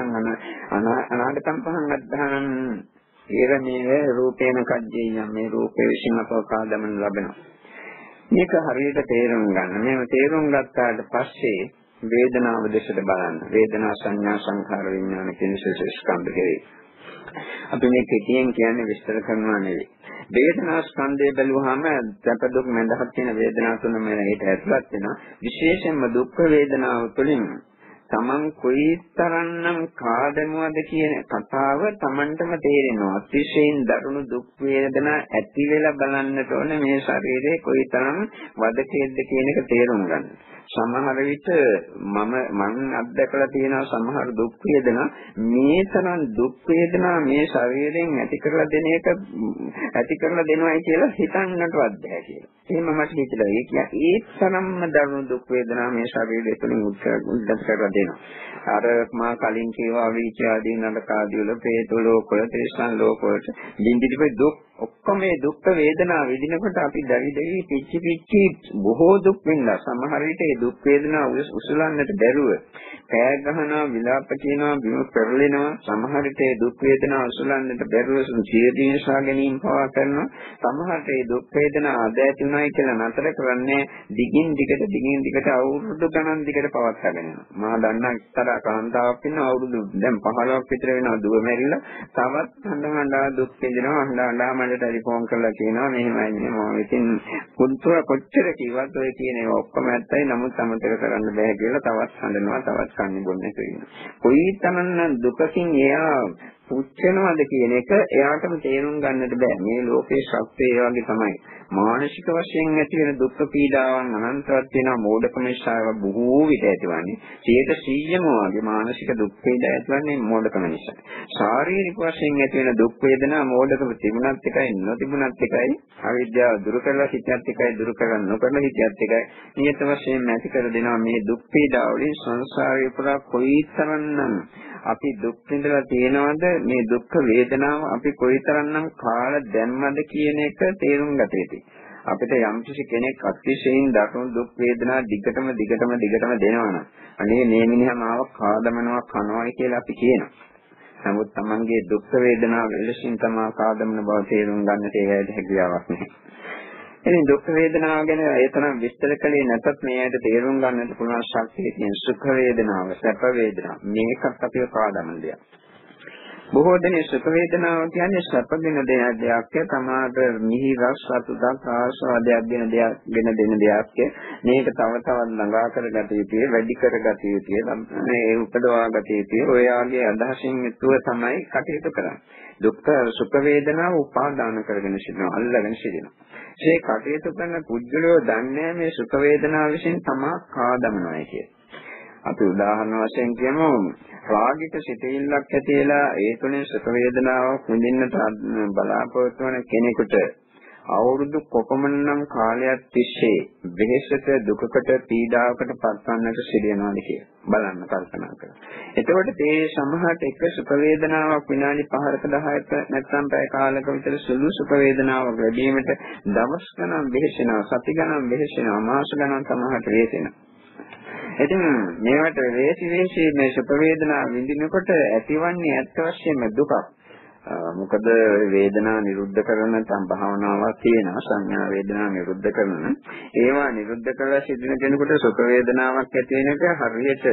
අනාගතම් පහන් අද්ධානං ඒරමේ රූපේන කජ්ජේයම් මේ රූපේ විසින් අපවකා දමන ලබනවා. මේක හරියට තේරුම් ගන්න. මේව තේරුම් ගත්තාට පස්සේ වේදනාව දෙසට බලන්න. වේදනා සංඥා සංඛාර විඥාන කියන ස්කන්ධ කෙරේ. අපි මේ කෙටියෙන් කියන්නේ විස්තර කරනවා නෙවෙයි. වේදනා ස්කන්ධය බැලුවාම සැප දුක් මඳහත් තියෙන වේදනා තුනම ඒකට ඇතුළත් වෙනවා. විශේෂයෙන්ම දුක් වේදනාව තුළින් Taman කොයිතරම්නම් කාදමුවද කියන කතාව Tamanටම තේරෙනවා. අතිශයින් දරුණු දුක් වේදනා ඇති වෙලා බලන්නට ඕනේ මේ ශරීරේ කොයිතරම් වදකේද කියන එක තේරුම් ගන්න. සමහර විට මම මම අත්දැකලා තියෙන සමහර දුක් වේදනා මේ තරම් දුක් වේදනා මේ ශරීරයෙන් ඇති කරලා දෙන එක ඇති කරලා දෙනවයි කියලා හිතන්නටවත් බැහැ කියලා. එහෙම මට හිතලා ඒ කියන්නේ ඒ තරම්ම දරුණු දුක් වේදනා මේ ශරීරය තුළින් උද්ගත කරලා දෙනවා. අර මා කලින් කියවා වීච ආදී නරකාදී වල പ്രേත ලෝකවල තේසන් ලෝකවල බින්දිදිපේ දුක් ඔක්කොම මේ දුක් වේදනා විඳිනකොට අපි දැවි දැවි පිච්චි පිච්චි බොහෝ දුක් විඳලා සමහර විට ඒ දුක් වේදනා උසුලන්නට බැරුව පෑ ගහනවා විලාප කියනවා බිම පෙරලෙනවා. සමහර විට ඒ දුක් වේදනා උසුලන්නට බැරුව ජීවිතේසා ගැනීම පවා කරනවා. සමහරට ඒ දුක් වේදනා අද ඇති උනායි කියලා නතර කරන්නේ දිගින් දිගට දිගින් දිගට අවුරුදු ගණන් දිගට පවත්වාගෙන යනවා. මා දන්නා එක්තරා කාන්තාවක් ඉන්න අවුරුදු දැන් 15ක් විතර වෙනවා දුව මැරිලා. තවත් හඬ හඬා දුක් විඳිනවා. හඬ හඬා මට ටෙලිෆෝන් කරලා කියනවා මෙහෙමයි නේ මම. ඉතින් කුන්තුර කොච්චර කිව්වත් ඔය කියන ඒවා ඔක්කොම ඇත්තයි. නමුත් අමතක කරන්න බෑ කියලා තවත් හඬනවා තවත් කන්නේ බොන්නේ කියනවා කොයි තරම් දුකකින් එයා පුච්චනවද කියන එක එයාටම තේරුම් ගන්නට බෑ. මේ ලෝකේ ශක්තිය ඒ වගේ තමයි. මානසික වශයෙන් ඇති වෙන දුක් පීඩාවන් අනන්තවත් වෙන මෝඩකම නිසා බොහෝ විට ඇතිවන්නේ. 100%ම වගේ මානසික දුක් පීඩා ඇතිවන්නේ මෝඩකම නිසා. ශාරීරික වශයෙන් ඇති වෙන දුක් වේදනා මෝඩකම තිබුණත් එකයි නොතිබුණත් එකයි. අවිද්‍යාව දුරු කරලා හිතත් එකයි දුරු කරලා නොකරන හිතත් එකයි. නියත වශයෙන් ඇති කර දෙනවා මේ දුක් පීඩා වලින් සංසාරේ පුරා කොයිතරම්නම් අපි දුක් විඳලා තියෙනවද මේ දුක් වේදනාව අපි කොයිතරම්නම් කාලා දැම්මද කියන එක තේරුම් ගත යුතුයි. අපිට යම් කිසි කෙනෙක් අතිශයින් දරුණු දුක් වේදනා දිගටම දිගටම දිගටම දෙනවනම් අනේ මේ මිනිහා මාව කාදමනවා කනවායි කියලා අපි කියනවා. නමුත් Tamanගේ දුක් වේදනාව එලෙසින් තමා කාදමන බව තේරුම් ගන්නට ඒකට හැකියාවක් නැහැ. ඉතින් දුක් වේදනාව ගැන ඒ තරම් විස්තර කළේ නැතත් මේ ඇයිද තේරුම් ගන්නට පුළුවන් ශක්තිය තියෙන සුඛ වේදනාව, සැප වේදනාව. මේකත් අපිව පාදමන දෙයක්. බොහෝ දෙනෙක් සුඛ වේදනාව කියන්නේ සැපගෙන දෙන දෙයක් තමාට මිහිරස් සතුටක් ආස්වාදයක් දෙන දෙයක් ගෙන දෙන දෙයක් මේක තව තවත් ළඟා කරගත යුතුයි වැඩි කරගත යුතුයි. මේ උපදවා ගත යුතුයි. ඔය ආගේ අදහසින් යුතුව තමයි කටයුතු කරන්නේ. දුක්ඛ සුඛ වේදනාව උපාදාන කරගෙන සිටිනවා අල්ලගෙන සිටිනවා. මේ කටයුතු කරන පුද්ගලයෝ දන්නේ මේ සුඛ වේදනාව විසින් තමා කාදමනවායි කියලා අපි උදාහරණ වශයෙන් කියමු. රාගික සිතෙල්ලක් ඇතිලා ඒ තුළින් සුඛ වේදනාවක් විඳින්නට බලාපොරොත්තු වන කෙනෙකුට අවුරුදු කොපමණනම් කාලයක් තිස්සේ වෙහෙසට දුකකට පීඩාවකට පත්වන්නට සිදුවෙනවද කියලා බලන්න කල්පනා කරලා. එතකොට මේ සමහරට එක සුඛ වේදනාවක් විනාඩි 5ක 10ක නැත්නම් පැය කාලයක විතර සුළු සුඛ වේදනාවක් ලැබීමට දවස් ගණන් වෙහෙසෙනවා, සති ගණන් වෙහෙසෙනවා, මාස ගණන් සමහරට වෙහෙසෙනවා. ඉතින් මේවට වේසි වේසි මේ සුඛ වේදනා විඳිනකොට ඇතිවන්නේ ඇත්ත වශයෙන්ම දුකක්. මොකද වේදනා නිරුද්ධ කරන තම් භාවනාවක් තියෙනවා සංඥා වේදනා නිරුද්ධ කරන. ඒවා නිරුද්ධ කරලා සිටින කෙනෙකුට සුඛ වේදනාවක් ඇති වෙන එක හරියට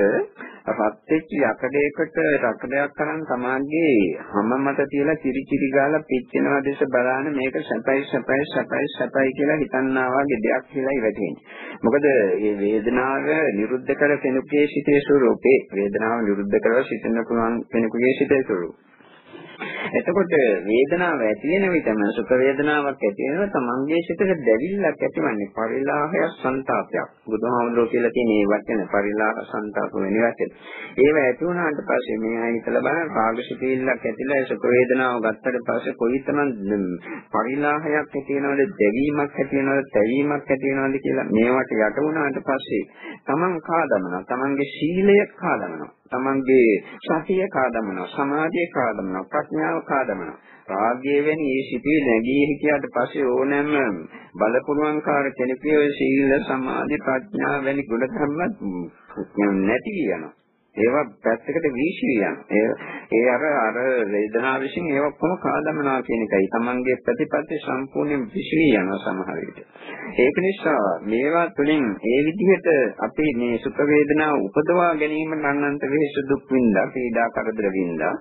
රත්ත්‍ච්ච යකඩයකට රකඩයක් කරන් තමාගේ හැම මත තියලා කිරි කිරි ගාලා පිච්චෙනවා දැස බලන මේක සැපයි සැපයි සැපයි සැපයි කියලා හිතන්නා වගේ දෙයක් කියලා ඉවැටෙන්නේ මොකද මේ වේදනාව නිරුද්ධ කර කෙනෙකුගේ සිතේ ස්වરૂපේ වේදනාව නිරුද්ධ කරලා සිටින්න පුළුවන් කෙනෙකුගේ සිතේ ස්වરૂපේ එතකොට වේදනාව ඇති වෙන විටම සුඛ වේදනාවක් ඇති වෙනවා තමන්ගේ සිතට දැවිල්ලක් ඇතිවන්නේ පරිලාහයක් සංతాපයක් බුදුහාමුදුරුවෝ කියලා තියෙන මේ වචන පරිලාහ සංతాප වෙන වචන. ඒව ඇති වුණාට පස්සේ මේ අය හිතලා බලන රාගසිතීල්ලක් ඇතිලා සුඛ වේදනාව ගත්තට පස්සේ කොයිතරම් පරිලාහයක් ඇති වෙනවද දැවීමක් ඇති වෙනවද තැවීමක් ඇති වෙනවද කියලා මේවට යට වුණාට පස්සේ තමන් කාදමනවා. තමන්ගේ සීලය කාදමනවා. තමන්ගේ සතිය කාදමනවා සමාධිය කාදමනවා ප්‍රඥාව කාදමනවා රාගයේ වැනි ඒ සිටී නැගී හිටියට පස්සේ ඕනෑම බලපුරුවන්කාර කෙනෙකුගේ සීල සමාධි ප්‍රඥා වැනි ගුණ ධර්ම නැති යනවා ඒවා පැත්තකට වීසී යනවා. ඒ ඒ අර අර වේදනාව විසින් ඒව ඔක්කොම කාදමනවා කියන එකයි. Tamange ප්‍රතිපත්ති සම්පූර්ණයෙන් විශ්වී යනවා සමහර විට. ඒක නිසා මේවා තුළින් ඒ විදිහට අපි මේ සුඛ වේදනාව උපදවා ගැනීම නන්නන්ත වෙහෙස දුක් විඳා, පීඩා කරදර විඳා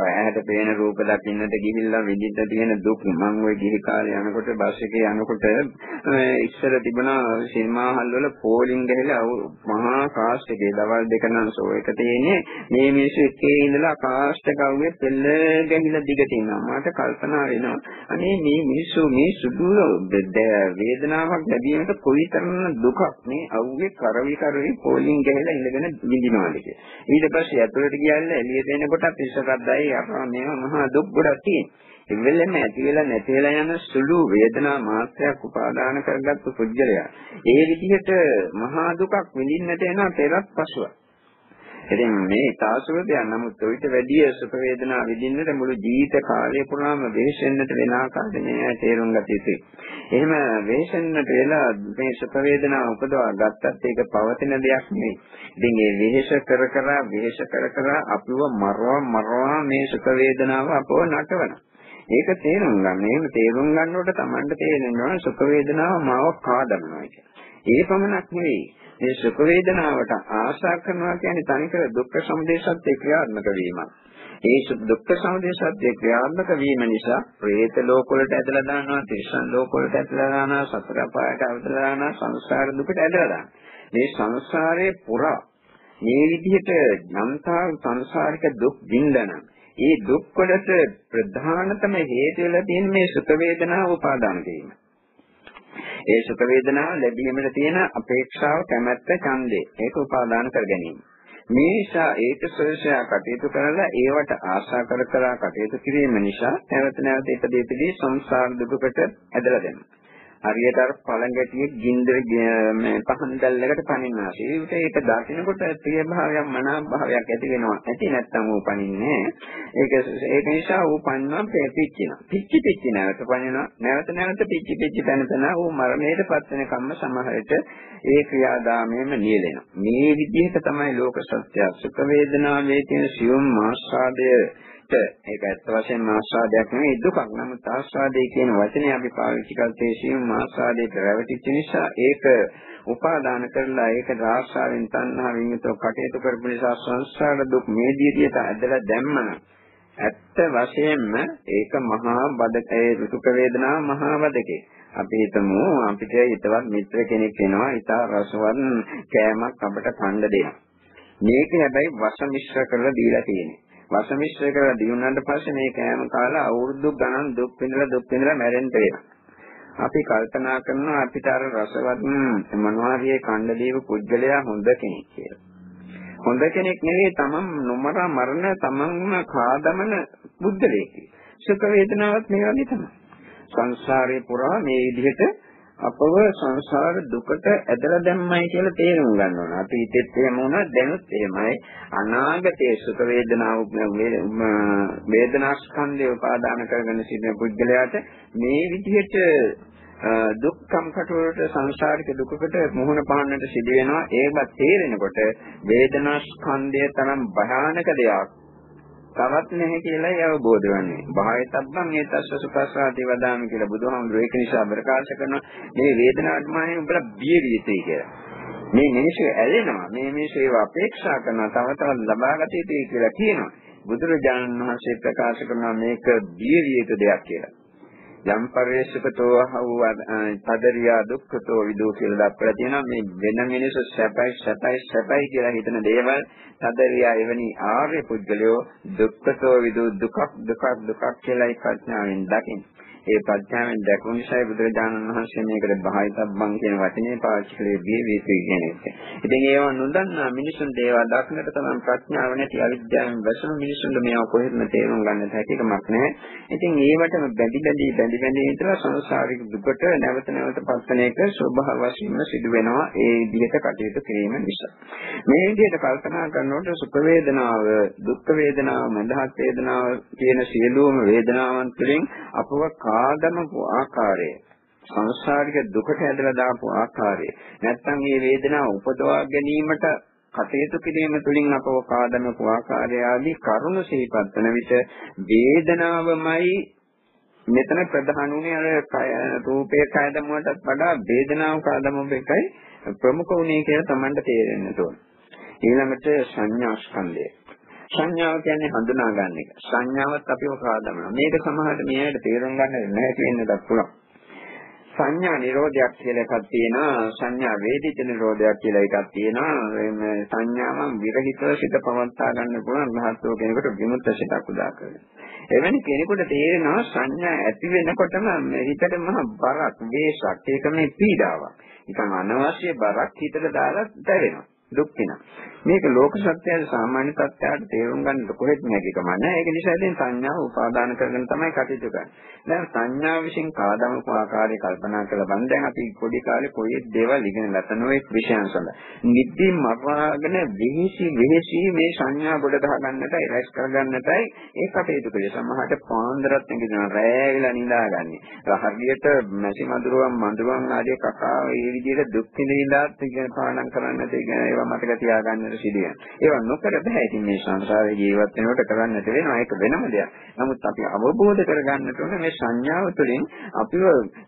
ඇහැට පේන රූප දකින්නට ගිහිල්ලා විඳින්න තියෙන දුක් මම ওই ගිහි කාලේ යනකොට බස් එකේ යනකොට ඉස්සර තිබුණා සිනමා හල් වල පෝලිං ගහලා මහා කාස්ට් එකේ දවල් දෙක නම් ෂෝ එක තියෙන්නේ. මේ මිනිස්සු එකේ ඉඳලා කාස්ට් එක අවුවේ පෙළ ගැහිලා දිගට ඉන්නවා. මට කල්පනා වෙනවා. අනේ මේ මිනිස්සු මේ සුදු වේදනාවක් ලැබීමට කොයිතරම් දුකක් මේ අවුවේ කරවි කරවි පෝලිං ගහලා ඉඳගෙන විඳිනවාද කියලා. ඊට පස්සේ ඇතුළට ගියල්ලා එළියට එනකොට පිස්සකද්දයි අපා මේවා මහා දුක් ගොඩක් තියෙනවා. එවෙලෙම ඇති වෙලා නැති වෙලා යන සුළු වේදනා මාත්‍රයක් උපාදාන කරගත්තු පුජ්‍යලයා. ඒ විදිහට මහා දුකක් විඳින්නට එන පෙරත් පසුව. ඉතින් මේ තාසුවදයන් නමුත් ඔయిత වැඩි සුඛ වේදනා විඳින්නට මුළු ජීවිත කාලය පුරාම වෙහෙසෙන්නට වෙන ආකාරය මේ තේරුම් ගත යුතුයි. එහෙම වෙහෙසෙන්නට වෙලා මේ සුඛ වේදනා උපදවා ගත්තත් ඒක පවතින දෙයක් නෙවෙයි. ඉතින් මේ වෙහෙස කර කර වෙහෙස කර කර අපිව මරවා මරවා මේ සුඛ වේදනාව අපව නටවනවා. ඒක තේරුම් ගන්න. එහෙම තේරුම් ගන්නකොට Tamanට තේරෙනවා සුඛ වේදනාව මාව කාදමනවා කියලා. ඒ පමණක් නෙවෙයි. මේ සුඛ වේදනාවට ආශා කරනවා කියන්නේ තනිකර දුක්ඛ සමුදය සත්‍ය ක්‍රියාත්මක වීමක්. ඒ දුක්ඛ සමුදය සත්‍ය ක්‍රියාත්මක වීම නිසා പ്രേත ලෝකවලට ඇදලා දානවා, තිරිසන් ලෝකවලට ඇදලා දානවා, සතර පායට ඇදලා දානවා, සංසාර දුකට ඇදලා දානවා. මේ සංසාරයේ පුරා මේ විදිහට යම්තා සංසාරික දුක් විඳන ඒ දුක් වලට ප්‍රධානතම හේතු වෙලා තියෙන මේ සුඛ වේදනාව උපාදාන කිරීම. ඒ සුඛ වේදනාව ලැබීමට තියෙන අපේක්ෂාව කැමැත්ත ඡන්දේ ඒක උපාදාන කර ගැනීම. මේ නිසා ඒක සොයසා කටයුතු කරලා ඒවට ආශා කර කර කටයුතු කිරීම නිසා නැවත නැවත ඉදීපදී සංසාර දුකකට ඇදලා දෙනවා. හරියට අර පළඟැටියේ ගින්දර මේ පහන් දැල්ලකට පනින්නවා. ඒකට ඒක දකින්නකොට ප්‍රිය භාවයක් මනාප භාවයක් ඇති වෙනවා. ඇති නැත්තම් ඌ පනින්නේ ඒක ඒක නිසා ඌ පන්නවා පිච්චිනවා. පිච්චි පිච්චි නැවත පනිනවා. නැවත නැවත පිච්චි පිච්චි පැන පැන ඌ මරණයට පත් වෙන කම්ම සමහරට ඒ ක්‍රියාදාමයෙන්ම නියැලෙනවා. මේ විදිහට තමයි ලෝක සත්‍ය සුඛ වේදනාවේ තියෙන සියුම් මාස්වාදය ඇත්ත ඒක ඇත්ත වශයෙන්ම ආස්වාදයක් නෙවෙයි දුකක්. නමුත් ආස්වාදයේ කියන වචනේ අපි පාවිච්චි කරතේ සියුම් ආස්වාදයට රැවටිච්ච නිසා ඒක උපාදාන කරලා ඒක රාශාවෙන් තණ්හාවෙන් යුතුව කටයුතු කරපු නිසා සංසාර දුක් මේ දිහට ඇදලා දැම්මන ඇත්ත වශයෙන්ම ඒක මහා බදකේ ඍතුක වේදනා මහා බදකේ. අපි හිතමු අපිට හිතවත් මිත්‍ර කෙනෙක් වෙනවා ඉතා රසවත් කෑමක් අපට කන්න දෙනවා. මේක හැබැයි වස මිශ්‍ර කරලා දීලා තියෙන්නේ. වස මිශ්‍ර කරලා දිනුනාට පස්සේ මේ කෑම කාලා අවුරුදු ගණන් දුක් විඳලා දුක් විඳලා මැරෙන්න වෙනවා අපි කල්පනා කරනවා අපිට අර රසවත් මොනවාරියේ කණ්ඩ දීව පුද්ගලයා හොඳ කෙනෙක් කියලා. හොඳ කෙනෙක් නෙවෙයි තමන් නොමරා මරණ තමන්ම කාදමන බුද්ධලෙක්. සුඛ වේදනාවක් මේ වගේ තමයි. සංසාරේ පුරා මේ විදිහට අපව සංසාර දුකට ඇදලා දැම්මයි කියලා තේරුම් ගන්න ඕන. අපි හිතෙත් එහෙම වුණා දැනුත් එහෙමයි. අනාගතයේ සුඛ වේදනාව වේදනා ස්කන්ධය උපාදාන කරගෙන සිටින පුද්ගලයාට මේ විදිහට දුක්ඛම් කටවලට සංසාරික දුකකට මුහුණ පාන්නට සිදු වෙනවා. ඒවත් තේරෙනකොට වේදනා ස්කන්ධය තරම් භයානක දෙයක් තවත් නැහැ කියලායි අවබෝධ වන්නේ. භායතබ්බන් මේ තස්ස සුඛසාදී වදාමි කියලා බුදුහාමුදුරුවෝ ඒක නිසා ප්‍රකාශ කරනවා මේ වේදනාත්මයෙන් උඹලා බිය වියතේ කියලා. මේ මිනිස්සු ඇලෙනවා. මේ මිනිස්සු ඒව අපේක්ෂා කරනවා. තව තවත් ලබා ගත යුතුයි කියලා කියනවා. බුදුරජාණන් වහන්සේ ප්‍රකාශ කරනවා මේක බිය විය යුතු දෙයක් කියලා. යම් පරිශකතෝ හවු පදරියා දුක්ඛතෝ විදෝ කියලා දක්වලා තියෙනවා. මේ වෙන මිනිස්සු සැපයි සැපයි සැපයි කියලා හිතන දේවල් පදරියා එවැනි ආර්ය පුද්ගලයෝ දුක්ඛතෝ විදෝ දුකක් දුකක් දුකක් කියලායි ප්‍රඥාවෙන් දකින්නේ ඒ ප්‍රඥාවෙන් දැකුණු නිසා බුදුරජාණන් වහන්සේ මේකට බහයිතබ්බන් කියන වචනේ පාවිච්චි කළේ බියවීසි කියන එක. ඉතින් ඒවා නොදන්නා මිනිසුන් දේවා දක්නට තමයි ප්‍රඥාව නැති අවිද්‍යාවෙන් වැසුණු මිනිසුන්ට මේවා කොහෙත්ම තේරුම් ගන්නට හැකියාවක් නැහැ. ඉතින් ඒවටම බැඳි බැඳි බැඳි බැඳි හිටලා සංසාරික දුකට නැවත නැවත පස්සන එක ස්වභාව වශයෙන්ම සිදු වෙනවා ඒ විදිහට කටයුතු කිරීම නිසා. මේ විදිහට කල්පනා කරනකොට සුඛ වේදනාව, දුක්ඛ වේදනාව, මඳහත් වේදනාව කියන සියලුම වේදනාවන් තුළින් අපව කාදමපු ආකාරය සංසාරික දුකට ඇදලා දාපු ආකාරය නැත්නම් මේ වේදනාව උපදවා ගැනීමට කටයුතු කිරීම තුළින් අපව කාදමපු ආකාරය ආදී කරුණු සිහිපත් වන විට වේදනාවමයි මෙතන ප්‍රධාන උනේ අර රූපේ කාදමුවටත් වඩා වේදනාව කාදමුව එකයි ප්‍රමුඛ උනේ කියලා Tamanට තේරෙන්න ඕන. ඊළඟට සංඥා ස්කන්ධය. සංඥාව කියන්නේ හඳුනා ගන්න එක. සංඥාවත් අපිව කාදමනවා. මේක සමහරට මේකට තේරුම් ගන්න නැහැ වෙන්නත් පුළුවන්. සංඥා නිරෝධයක් කියලා එකක් තියෙනවා සංඥා වේදිත නිරෝධයක් කියලා එකක් තියෙනවා මේ සංඥාවන් විරහිතව සිත පවත්වා ගන්න පුළුවන් මහත්වෝ කෙනෙකුට විමුක්ත සිතක් උදා කරගන්න. එවැනි කෙනෙකුට තේරෙනවා සංඥා ඇති වෙනකොටම හිතට මහ බරක් වේශක් ඒක මේ පීඩාවක්. නිකන් අනවශ්‍ය බරක් හිතට දාලා දැවෙනවා. දුක් වෙනවා. මේක ලෝක සත්‍යයේ සාමාන්‍ය තත්ත්වයට තේරුම් ගන්න කොහෙත් නැතිකම නැහැ. ඒක නිසා ඉතින් සංඥාව උපාදාන කරගෙන තමයි කටයුතු කරන්නේ. දැන් සංඥා විශ්ින් කාදම ආකාරය කල්පනා කරලා බන් දැන් අපි පොඩි කාලේ කොයි දේවල් ඉගෙන ගන්න නොයේ විෂයන් සඳහා. නිදි මරාගෙන විහිසි විහිසි මේ සංඥා ගොඩ ගහ ගන්නටයි රැස් කර ගන්නටයි ඒ කටයුතු කළේ. සමහරට පාන්දරත් නැගිටින රැයවිලා නිදාගන්නේ. හරියට මැසි මදුරුවන් මදුරුවන් ආදී කකා මේ විදිහට දුක් විඳිනවා ඉගෙන පාඩම් කරන්නට ඉගෙන ඒවා මතක තියාගන්නට සිදුවෙන. ඒවා නොකර බෑ. ඉතින් මේ සංසාරේ ජීවත් වෙනකොට කරන්නට වෙනවා. ඒක වෙනම දෙයක්. නමුත් අපි අවබෝධ කරගන්නට ඕනේ මේ සංඥාව තුළින් අපිව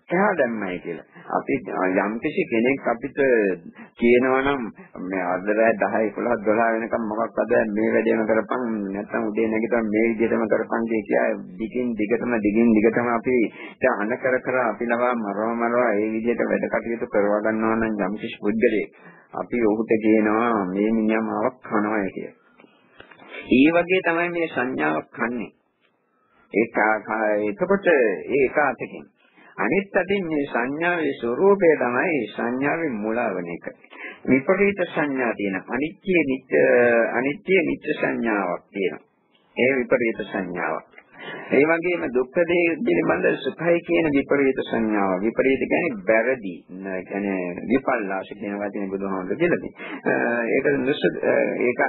කහා දැම්මයි කියලා. අපි යම් කිසි කෙනෙක් අපිට කියනවා නම් මේ අද රෑ 10 11 12 වෙනකම් මොකක්ද මේ වැඩේම කරපන් නැත්නම් උදේ නැගිටලා මේ විදිහටම කරපන් කිය දිගින් දිගටම දිගින් දිගටම අපි අන කර කර අපි ලවා මරව මරව ඒ විදිහට වැඩ කටයුතු කරවා ගන්නවා නම් යම් කිසි පුද්ගලයෙක් අපි ඔහුට කියනවා මේ මිනිහා මාවක් කනවා කියලා. ඒ වගේ තමයි මේ සංඥාවක් කන්නේ. ඒක එතකොට ඒක අතකින් අනිත් අතින් මේ සංඥාවේ ස්වરૂපය තමයි සංඥාවේ මුලවන එක. විපරීත සංඥා තියෙන අනිත්‍ය නිත්‍ය අනිත්‍ය නිත්‍ය සංඥාවක් තියෙනවා. ඒ විපරීත සංඥාවක්. ඒ වගේම දුක්ඛ දේ පිළිබඳ සුඛයි කියන විපරීත සංඥාව. විපරීත කියන්නේ වැරදි. කියන්නේ විපල්ලාශ කියන වචනේ බුදුහාමුදුරුවෝ කියලා තියෙනවා. ඒක නුසු ඒක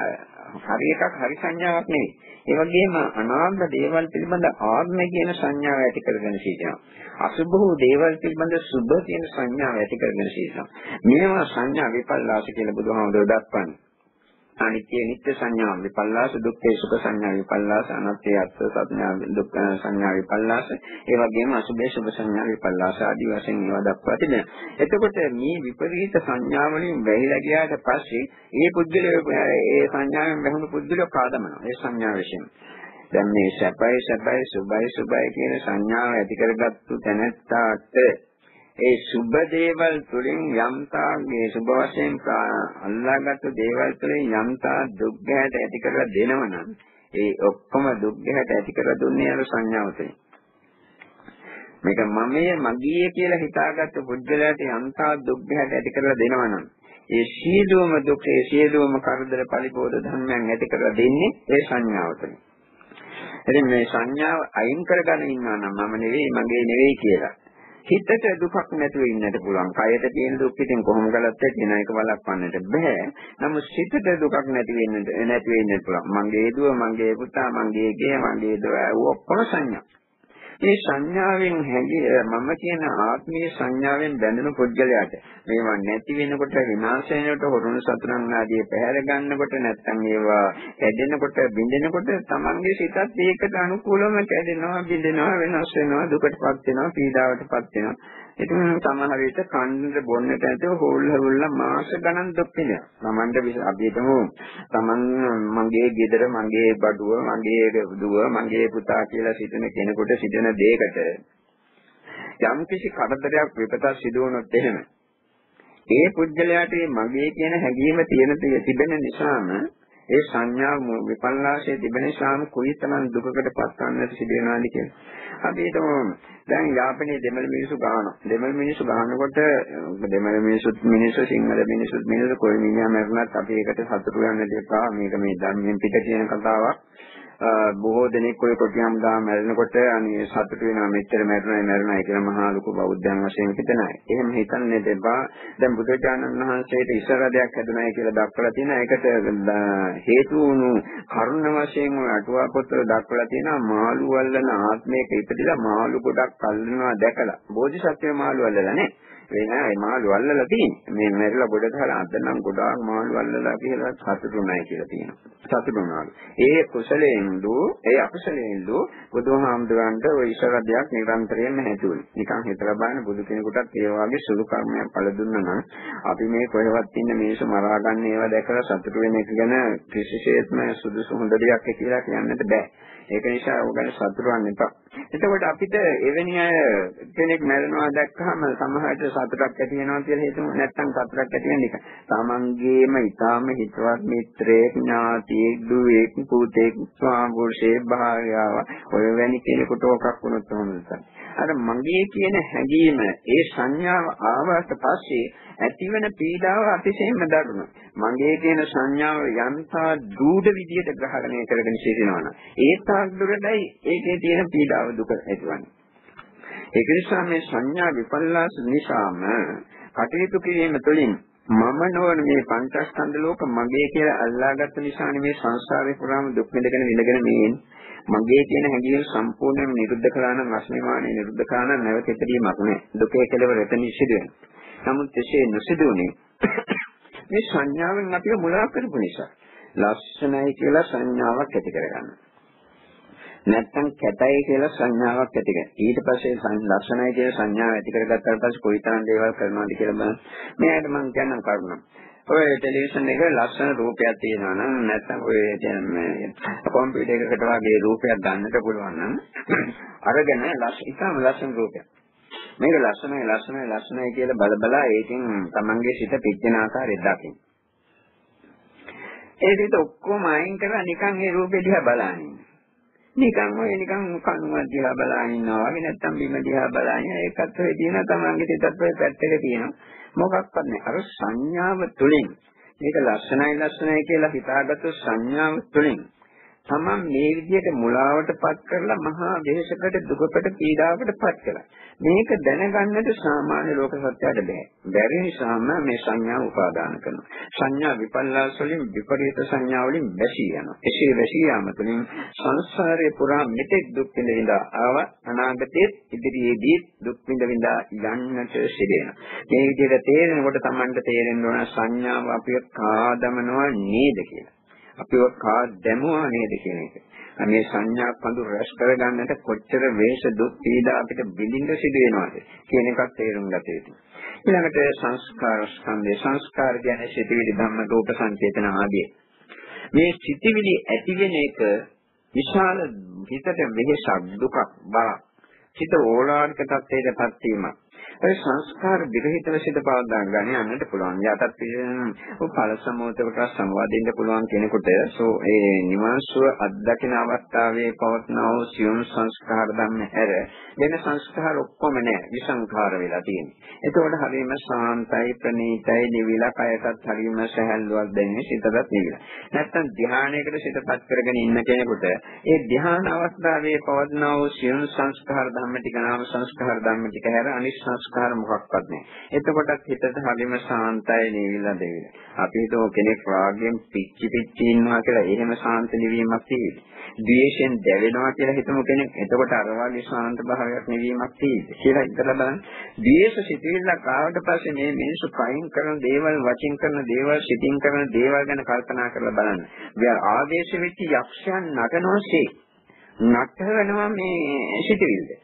හරි එකක් හරි සංඥාවක් නෙවෙයි. ඒ වගේම අනාත්ම දේවල් පිළිබඳ ආත්ම කියන සංඥාව ඇති කරගෙන සිටිනවා. අසුභ වූ දේවල් පිළිබඳ සුභ කියන සංඥාව ඇති කරගෙන සිටිනවා. මේවා සංඥා විපල්ලාශ කියලා බුදුහාමුදුරුවෝ දක්වන්නේ. අනිත්‍ය නිත්‍ය සංඥා විපල්ලාස දුක්ඛේ සුඛ සංඥා විපල්ලාස අනාත්මේ අත්ථ සංඥා දුක්ඛ සංඥා විපල්ලාස ඒ වගේම අසුභේ සුභ සංඥා විපල්ලාස ආදී වශයෙන් ඒවා දක්වා තිබෙනවා. එතකොට මේ විපරීත සංඥා වලින් වැහිලා ගියාට පස්සේ ඒ පුද්ගලයා ඒ සංඥාවෙන් වැහුණු පුද්ගලයා පාදමනවා. ඒ සංඥා විශ්ෙන්. දැන් මේ සැපයි සැපයි සුභයි සුභයි කියන සංඥාව ඇති කරගත්තු තැනැත්තාට ඒ සුබ දේවල් තුළින් යම්තා මේ සුබ වශයෙන් අල්ලාගත්තු දේවල් තුළින් යම්තා දුක් ගැට ඇති කරලා දෙනවනම් ඒ ඔක්කොම දුක් ගැට ඇති කරලා දුන්නේ අර සංඥාව තුළින්. මේක මමයේ මගියේ කියලා හිතාගත්තු පුද්ගලයාට යම්තා දුක් ගැට ඇති කරලා දෙනවනම් ඒ සියලුම දුක් ඒ සියලුම කරදර පරිපෝධ ධර්මයන් ඇති කරලා දෙන්නේ ඒ සංඥාව තුළින්. ඉතින් මේ සංඥාව අයින් කරගෙන ඉන්නවා නම් මම නෙවෙයි මගේ නෙවෙයි කියලා හිතට දුකක් නැතුව ඉන්නට පුළුවන්. කයට තියෙන දුක් ඉතින් කොහොම කළත් තියෙන එක වළක්වන්නට බෑ. නමුත් සිතට දුකක් නැති වෙන්නට නැති වෙන්නට පුළුවන්. මගේ දුව, මගේ පුතා, මගේ ගේ, මගේ දුව ඔක්කොම සංඥා. මේ සංඥාවෙන් හැදී මම කියන ආත්මීය සංඥාවෙන් බැඳෙන පුද්ගලයාට මේවා නැති වෙනකොට විනාශ වෙනකොට හොරුණු සතුරන් ආදී පැහැර ගන්නකොට නැත්නම් ඒවා කැඩෙනකොට බිඳෙනකොට තමන්ගේ සිතත් ඒකට අනුකූලව කැඩෙනවා බිඳෙනවා වෙනස් වෙනවා දුකටපත් වෙනවා පීඩාවටපත් වෙනවා. ඉතින් සමහර විට කන්නට බොන්නට නැතුව හොල්ල හොල්ල මාස ගණන් දුක් විඳිනවා. Tamanda අපි හිතමු Taman මගේ ගෙදර මගේ බඩුව මගේ දුව මගේ පුතා කියලා සිටින කෙනෙකුට සිටින දෙයකට යම් කිසි කරදරයක් විපතක් සිදු වුණොත් එහෙම ඒ පුද්ගලයාට මගේ කියන හැඟීම තියෙන තිබෙන නිසාම ඒ සංඥා විපල්ලාශයේ තිබෙන නිසාම කුයිතරම් දුකකට පත්වන්නට සිදු වෙනවාද කියලා. අපි හිතමු දැන් යාපනයේ දෙමළ මිනිස්සු ගහනවා. දෙමළ මිනිස්සු ගහනකොට දෙමළ මිනිස්සුත් මිනිස්සු සිංහල මිනිස්සුත් මිනිස්සු කොයි මිනිහා මරුණත් අපි ඒකට සතුටු වෙන්න දෙපා. මේක මේ ධර්මයෙන් පිට කියන කතාවක්. බොහෝ දෙනෙක් ඔය කොටියම් ගා මැරෙනකොට අනේ සතුටු වෙනවා මෙච්චර මැරුණා මැරුණා කියලා මහා ලොකු බෞද්ධයන් වශයෙන් හිතනයි. එහෙම හිතන්නේ දෙපා. දැන් බුදුචානන් වහන්සේට ඉස්සරදයක් හැදුනායි කියලා දක්වලා තියෙනවා. ඒකට හේතු වුණු කරුණ වශයෙන් අටුවා පොතේ දක්වලා තියෙනවා මාළු වල්ලන ආත්මයක ඉපදිලා මාළු ගොඩක් අල්ලනවා දැකලා. බෝධිසත්වයේ මාළු අල්ලලා නේ. වෙන ඒ මාළු අල්ලලා තියෙන්නේ. මේ මෙරලා ගොඩ ගහලා අද නම් ගොඩාක් මාළු අල්ලලා කියලා සතුටුුණයි කියලා තියෙනවා. සතුටුුණාලු. ඒ කුසලයෙන් දෝ ඒ අකුසලයෙන් දෝ බුදුහාමුදුරන්ට ওই ඉස්සරදයක් නිරන්තරයෙන්ම නැතුණි. නිකන් හිතලා බලන්න බුදු කෙනෙකුටත් ඒ වගේ සුළු කර්මයක් පළ දුන්නා නම් අපි මේ කොහෙවත් ඉන්න මිනිස්සු මරා ගන්න ඒවා දැකලා සතුටු වෙන එක ගැන කිසිසේත්ම සුදුසු හොඳ දෙයක් කියලා කියන්නට බෑ. ඒක නිසා ඔය ගැන සතුටු වෙන්න එපා. එතකොට අපිට එවැනි අය කෙනෙක් මැරෙනවා දැක්කහම සමහරට සතුටක් ඇති වෙනවා කියලා හිතමු. නැත්තම් සතුටක් ඇති වෙන එක. තමන්ගේම ඊටාම හිතවත් මිත්‍රයෙක් ඥාතියෙක් දුවෙක් පුතෙක් ස්වාමීවර්ෂේ භාර්යාව ඔය වැනි කෙනෙකුට ඔකක් වුණොත් කොහොමද අර මගේ කියන හැඟීම ඒ සංඥාව ආවට පස්සේ ඇතිවන පීඩාව අතිශයින්ම දරුණු. මගේ කියන සංඥාව යන්තා දූඩ විදියට ග්‍රහණය කරගෙන සිටිනවනම් ඒ තාක් දුරටයි ඒකේ තියෙන පීඩාව දුක ඇතිවන්නේ. ඒක නිසා මේ සංඥා විපල්ලාස නිසාම කටයුතු කිරීම තුළින් මම නොවන මේ පංචස්කන්ධ ලෝක මගේ කියලා අල්ලාගත්ත නිසානේ මේ සංසාරේ පුරාම දුක් විඳගෙන විඳගෙන මේ මගේ කියන හැඟීම් සම්පූර්ණයෙන්ම නිරුද්ධ කළා නම් අස්මිමානේ නිරුද්ධ කළා නම් නැවත ඉදීමක් නැහැ. දුකේ කෙලවර එතන සිදු වෙනවා. නමුත් එසේ නොසිදුනේ මේ සංඥාවෙන් අපිව මුලා කරපු නිසා. ලස්සනයි කියලා සංඥාවක් ඇති කරගන්නවා. නැත්තම් කැතයි කියලා සංඥාවක් ඇති කරගන්න. ඊට පස්සේ ලස්සනයි කියලා සංඥාව ඇති කරගත්තාට පස්සේ කොයිතරම් දේවල් කරනවද කියලා බලන්න. මෙයාට මම කියන්නම් කරුණා. ඔය ටෙලිවිෂන් එක ලස්සන රූපයක් තියෙනවා නම් නැත්නම් ඔය කියන්නේ කම්පියුටර් එකකට වගේ රූපයක් ගන්නට පුළුවන් නම් අරගෙන ඉතාම ලස්සන රූපයක්. මේක ලස්සනයි ලස්සනයි ලස්සනයි කියලා බල බලා ඒකෙන් තමන්ගේ සිත පිච්චෙන ආකාරය දකින්න. ඒ විදිහට ඔක්කොම අයින් කරලා නිකන් ඒ රූපෙ දිහා බලන්නේ. නිකන් ඔය නිකන් කනුව දිහා බලන ඉන්නවා වගේ නැත්තම් බිම දිහා බලන ඒකත් ඔය තියෙන තමන්ගේ සිතත් ඔය පැත්තක තියෙනවා මොකක්වත් නෑ. අර සංඥාව තුළින්. මේක ලස්සනයි ලස්සනයි කියලා හිතාගත්තු සංඥාව තුළින්. තමන් මේ විදිහට මුලාවටපත් කරලා මහා වෙහෙසකට දුකකට පීඩාවකටපත් කළා. මේක දැනගන්නට සාමාන්‍ය ලෝක සත්‍යයට බෑ. බැරි නිසාම මේ සංඥා උපාදාන කරනවා. සංඥා විපල්ලාස වලින් විපරීත සංඥා වලින් වැසී යනවා. එසේ වැසී යාම තුළින් සංසාරේ පුරා මෙතෙක් දුක් විඳිනා ආව අනාගතයේ ඉදිරියේදී දුක් විඳිනා යන්නට සිදෙනවා. මේ විදිහට තේරෙනකොට Tamanට තේරෙන්න ඕන සංඥාව අපිව කාදමනවා නේද කියලා. අපිව කා දැමුවා නේද කියන එක. මේ සංඥා පඳු රැස් කරගන්නට කොච්චර වේශ දුක් පීඩා අපිට බිඳින්න සිදු වෙනවද කියන එකත් තේරුම් ගත යුතුයි. ඊළඟට සංස්කාර ස්කන්ධය සංස්කාර කියන්නේ සිතිවිලි ධම්ම රූප සංචේතන ආදී. මේ සිතිවිලි ඇති වෙන එක විශාල හිතට වෙහසක් දුකක් බරක්. හිත ඕලාරික තත්ත්වයටපත් වීමක්. ඒ සංස්කාර විරහිතව සිට පවදා ගන්න යන්නට පුළුවන්. යටත් පිළිවෙල ඵල සමෝතකට සංවාදින්න පුළුවන් කෙනෙකුට සෝ ඒ නිවන්සුව අත්දකින අවස්ථාවේ පවත්නා වූ සියුම් සංස්කාර ධර්ම හැර වෙන සංස්කාර ඔක්කොම නැහැ. විසංඛාර වෙලා තියෙන්නේ. එතකොට හරියම ශාන්තයි ප්‍රණීතයි නිවිලා කයටත් හරියම සැහැල්ලුවක් දැනෙන්නේ සිතටත් නිවිලා. නැත්තම් ධ්‍යානයකට සිතපත් කරගෙන ඉන්න කෙනෙකුට ඒ ධ්‍යාන අවස්ථාවේ පවත්නා වූ සියුම් සංස්කාර ධර්ම ටික නාම සංස්කාර ධර්ම ටික හැර අනිත් සංස්කාර මොකක්වත් නැහැ. එතකොටත් හිතට හරිම ශාන්තයි නිවිලා දෙවිලා. අපි හිතුව කෙනෙක් රාගයෙන් පිච්චි පිච්චි ඉන්නවා කියලා එහෙම ශාන්ත නිවීමක් තියෙන්නේ. ද්වේෂයෙන් දැවෙනවා කියලා හිතමු කෙනෙක්. එතකොට අර වගේ ශාන්ත භාවයක් නිවීමක් තියෙන්නේ. කියලා හිතලා බලන්න. ද්වේෂ සිතිවිල්ලක් ආවට පස්සේ මේ මිනිස්සු කයින් කරන දේවල්, වචින් කරන දේවල්, සිතින් කරන දේවල් ගැන කල්පනා කරලා බලන්න. ආදේශ වෙච්ච යක්ෂයන් නටනෝසේ නටනවා මේ සිතිවිල්ල.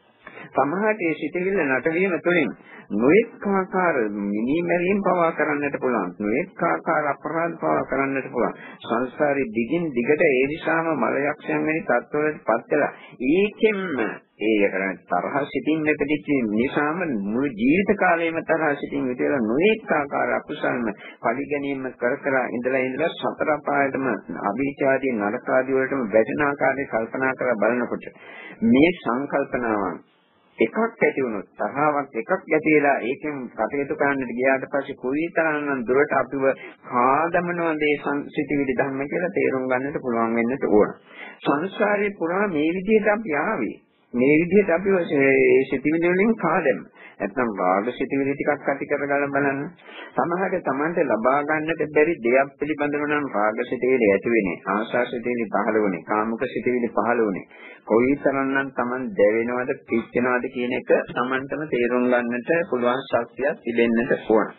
සමහරට ඒ සිතවිල්ල නටවීම තුළින් නොඑක් ආකාර මිනිමැරීම් පවා කරන්නට පුළුවන් නොඑක් ආකාර අපරාධ පවා කරන්නට පුළුවන්. සංසාරේ දිගින් දිගට ඒ නිසාම මලයක්ෂයන් වැනි තත්ත්වවලට පත් වෙලා ඒකෙන්ම ඒ කරන්නේ තරහ සිතින් නැතිච්ච නිසාම මුළු ජීවිත කාලයම තරහ සිතින් විතර නොඑක් ආකාර අකුසල්ම පරිගැනීම කර කර ඉඳලා ඉඳලා සතර පායටම අභිචාදී නරකාදී වලටම වැටෙන ආකාරයේ කල්පනා කරලා බලනකොට මේ සංකල්පනාවන් එකක් ඇති වුණොත් තරහාවක් එකක් ඇති වෙලා ඒකෙන් කටයුතු කරන්නට ගියාට පස්සේ කුයිතරම්නම් දුරට අපිව කාදමනවද ඒ සංසිතිවිලි ධර්ම කියලා තේරුම් ගන්නට පුළුවන් වෙන්නට ඕන. සංසාරේ පුරා මේ විදිහට අපි ආවේ. මේ විදිහට අපි සිතිවිලි වලින් කාදෙන්න. නැත්නම් රාග සිතිවිලි ටිකක් ඇති කරගන්න බලන්න. සමහරට Tamante ලබා ගන්නට බැරි දෙයක් පිළිබඳව නම් රාග සිතිවිලි ඇති වෙන්නේ. ආශා සිතිවිලි පහළ වුණේ. කාමුක සිතිවිලි පහළ වුණේ. කොයිතරම්නම් Taman දැවෙනවද, පිච්චෙනවද කියන එක Tamanටම තේරුම් ගන්නට පුළුවන් ශක්තියක් තිබෙන්නට ඕන.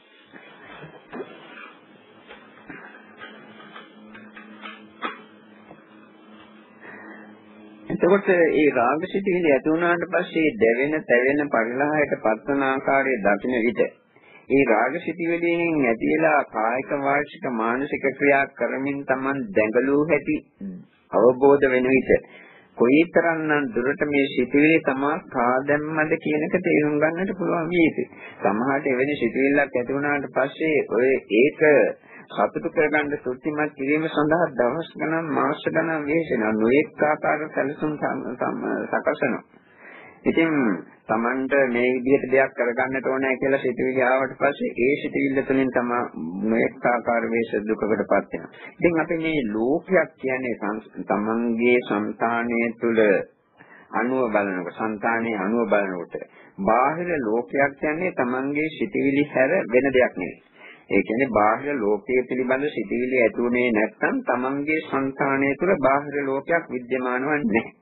එතකොට මේ රාගසිතවිලි ඇති වුණාට පස්සේ දැවෙන, තැවෙන පරිලාහයට පත්වන ආකාරය දකින විට ඒ රාගසිතවිලියෙන් ඇතිලා කායික වාචික මානසික ක්‍රියා කරමින් Taman දැඟලූ හැටි අවබෝධ වෙන විට කොයිතරම්නම් දුරට මේ සිතුවිලි තමා කාදැම්මද කියන එක තේරුම් ගන්නට පුළුවන් වීසි. සමහරට එවැනි සිතුවිල්ලක් ඇති වුණාට පස්සේ ඔය ඒක සතුට කරගන්න සුද්ධිමත් කිරීම සඳහා දවස් ගණන් මාස ගණන් වේසෙනවා නොඑක් ආකාර සැලසුම් සකසනවා. ඉතින් Tamanට මේ විදිහට දෙයක් කරගන්නට ඕනේ කියලා සිතුවිලි ආවට පස්සේ ඒ සිතුවිල්ල තුළින් තමයි මේක ආකාර වේශ දුකකටපත් වෙනවා. ඉතින් අපි මේ ලෝකයක් කියන්නේ Tamanගේ సంతාණය තුළ අනුව බලනකොට సంతාණයේ අනුව බලනකොට බාහිර ලෝකයක් කියන්නේ Tamanගේ සිතුවිලි හැර වෙන දෙයක් නෙවෙයි. ඒ කියන්නේ බාහිර ලෝකයේ පිළිබඳ සිතිවිලි ඇතුනේ නැත්නම් Tamange సంతාණය තුළ බාහිර ලෝකයක් विद्यමානවන්නේ නැහැ.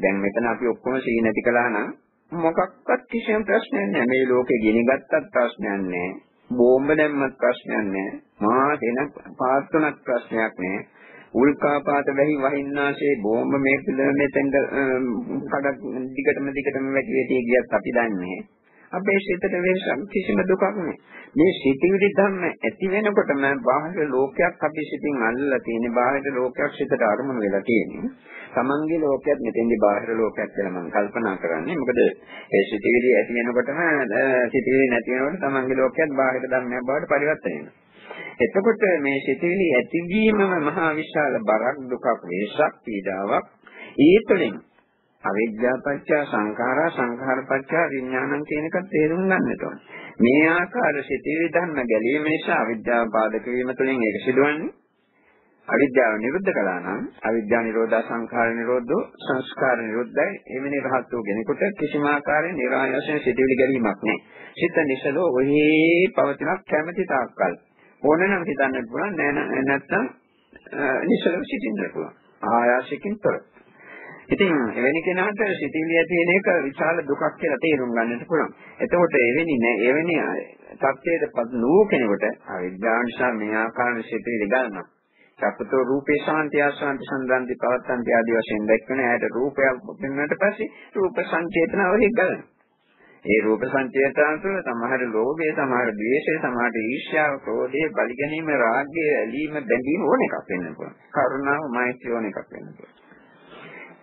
දැන් මෙතන අපි ඔක්කොම සී නැති කළා නම් මොකක්වත් කිසිම ප්‍රශ්නයක් නැහැ. මේ ලෝකෙ ගිනි ගත්තත් ප්‍රශ්නයක් නැහැ. බෝම්බ දැම්මත් ප්‍රශ්නයක් නැහැ. මහා දෙන පාත්‍රණක් ප්‍රශ්නයක් නැහැ. උල්කාපාත වැහි වහින්නාසේ බෝම්බ මේ පිළිමෙතෙන්ද කඩක් දිගටම දිගටම වැඩි වෙටි ගියත් අපි දන්නේ අපේ සිතට වෙනසක් කිසිම දුකක් නැහැ. මේ සිතිවිලි ධර්ම ඇති වෙනකොටම බාහිර ලෝකයක් අපි සිතින් අල්ලලා තියෙන බාහිර ලෝකයක් සිතට අරමුණු වෙලා තියෙන්නේ. තමන්ගේ ලෝකයක් මෙතෙන්දි බාහිර ලෝකයක් කියලා මම කල්පනා කරන්නේ. මොකද ඒ සිතිවිලි ඇති වෙනකොටම සිතිවිලි නැති වෙනකොට තමන්ගේ ලෝකයක් බාහිර ධර්මයක් බවට පරිවර්තනය වෙනවා. එතකොට මේ සිතිවිලි ඇතිවීමම මහා විශාල බරක් දුකක් වේශක් පීඩාවක් ඒ තුළින් අවිද්‍යා පත්‍ය සංඛාරා සංඛාර පත්‍ය විඥානං කියන එක තේරුම් ගන්නට ඕනේ. මේ ආකාර සිතේ ධර්ම ගැලීම නිසා අවිද්‍යාව පාදක වීම තුළින් ඒක සිදුවන්නේ. අවිද්‍යාව නිරුද්ධ කළා නම් අවිද්‍යා නිරෝධා සංඛාර නිරෝධෝ සංස්කාර නිරුද්ධයි එමෙනි රහත් වූ කෙනෙකුට කිසිම ආකාරයෙන් නිරායසයෙන් සිටිවිලි ගැනීමක් නැහැ. සිත නිසලෝ ඔහි පවතිනක් කැමැති තාක්කල්. ඕනනම් හිතන්නත් පුළුවන් නෑ නැත්නම් නිසලව සිටින්න පුළුවන්. ආයාසයෙන් තොර. ඉතින් එවැනි කෙනාට සිටිවිලි ඇති වෙන එක විශාල දුකක් කියලා තේරුම් ගන්නට පුළුවන්. එතකොට එවැනි නෑ එවැනි තත්ත්වයකටපත් නූ කෙනෙකුට අවිද්‍යාව නිසා මේ ආකාරයෙන් සිටිවිලි ගන්නවා. චක්කතෝ රූපේ ශාන්ති ආශාන්ති සංගන්ති පවත්තන්ති ආදී වශයෙන් දැක්වෙන ඇයට රූපයක් පෙන්වන්නට පස්සේ රූප සංචේතනාව හිගලන. ඒ රූප සංචේතන තුළ සමහර ලෝභය, සමහර ද්වේෂය, සමහර ඊර්ෂ්‍යාව, ක්‍රෝධය, බලිගැනීම, රාගය, ඇලීම, බැඳීම ඕන එකක් වෙන්න පුළුවන්. කරුණාව, මෛත්‍රිය ඕන එකක් වෙන්න පුළුවන්.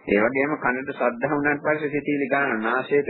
ඒ වගේම කනට ශබ්ද වුණාට පස්සේ සිතීලි ගන්න නාසයට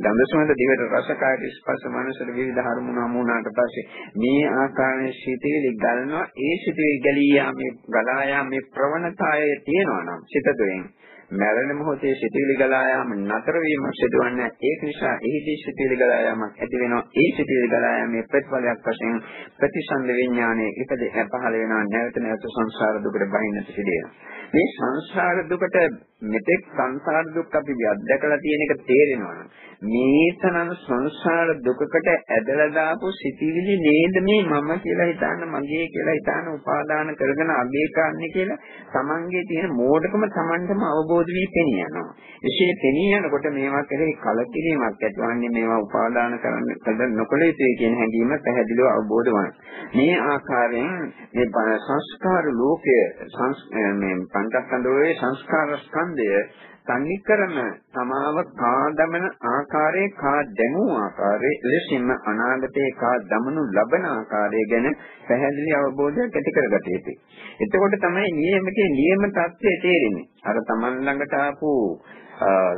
ගඳ සුවඳ දිවට රස කායට ස්පර්ශ මනසට විවිධ හරමුණු හමුණාට පස්සේ මේ ආකාරයේ සිතීලි ගන්නවා ඒ සිතීලි ගලී යාමේ ගලා යාමේ ප්‍රවණතාවය තියෙනවා නම් සිත තුළින් මරණ මොහොතේ සිතීලි ගලා යාම නතර වීම සිදුවන්නේ ඒක නිසා එහිදී සිතීලි ගලා යාමක් ඇති වෙනවා. ඒ සිතීලි ගලා යාමේ ප්‍රතිඵලයක් වශයෙන් ප්‍රතිසන්ද විඥානයේ ඉපද පහළ වෙනවා. නැවත නැවත සංසාර දුකට බහින්නට සිදුවෙනවා මේ සංසාර දුකට මෙතෙක් සංසාර දුක් අපි අත්දැකලා තියෙන එක තේරෙනවා. මේ තරම් සංසාර දුකකට ඇදලා දාපු සිටිවිලි නේද මේ මම කියලා හිතාන මගේ කියලා හිතාන උපාදාන කරගෙන අගේ කන්නේ කියලා තමන්ගේ තියෙන මෝඩකම තමන්ටම අවබෝධ වී පෙනී යනවා. එසේ පෙනී යනකොට මේවා කෙරෙහි කලකිරීමක් ඇතිවන්නේ මේවා උපාදාන කරන්න නොකළ යුතුයි කියන හැඟීම පැහැදිලිව අවබෝධ වනවා. මේ ආකාරයෙන් මේ සංස්කාර ලෝකය මේ පංචස්කන්ධයේ සංස්කාර ස්කන්ධය තනිකරම සමාව කාදමන ආකාරයේ කා දැමූ ආකාරයේ ලෙසින්ම අනාගතයේ කා දමනු ලබන ආකාරය ගැන පැහැදිලි අවබෝධයක් ඇති කරගත යුතුයි. එතකොට තමයි නියමකේ නියම தත්ත්වය තේරෙන්නේ. අර Taman ළඟට ආපු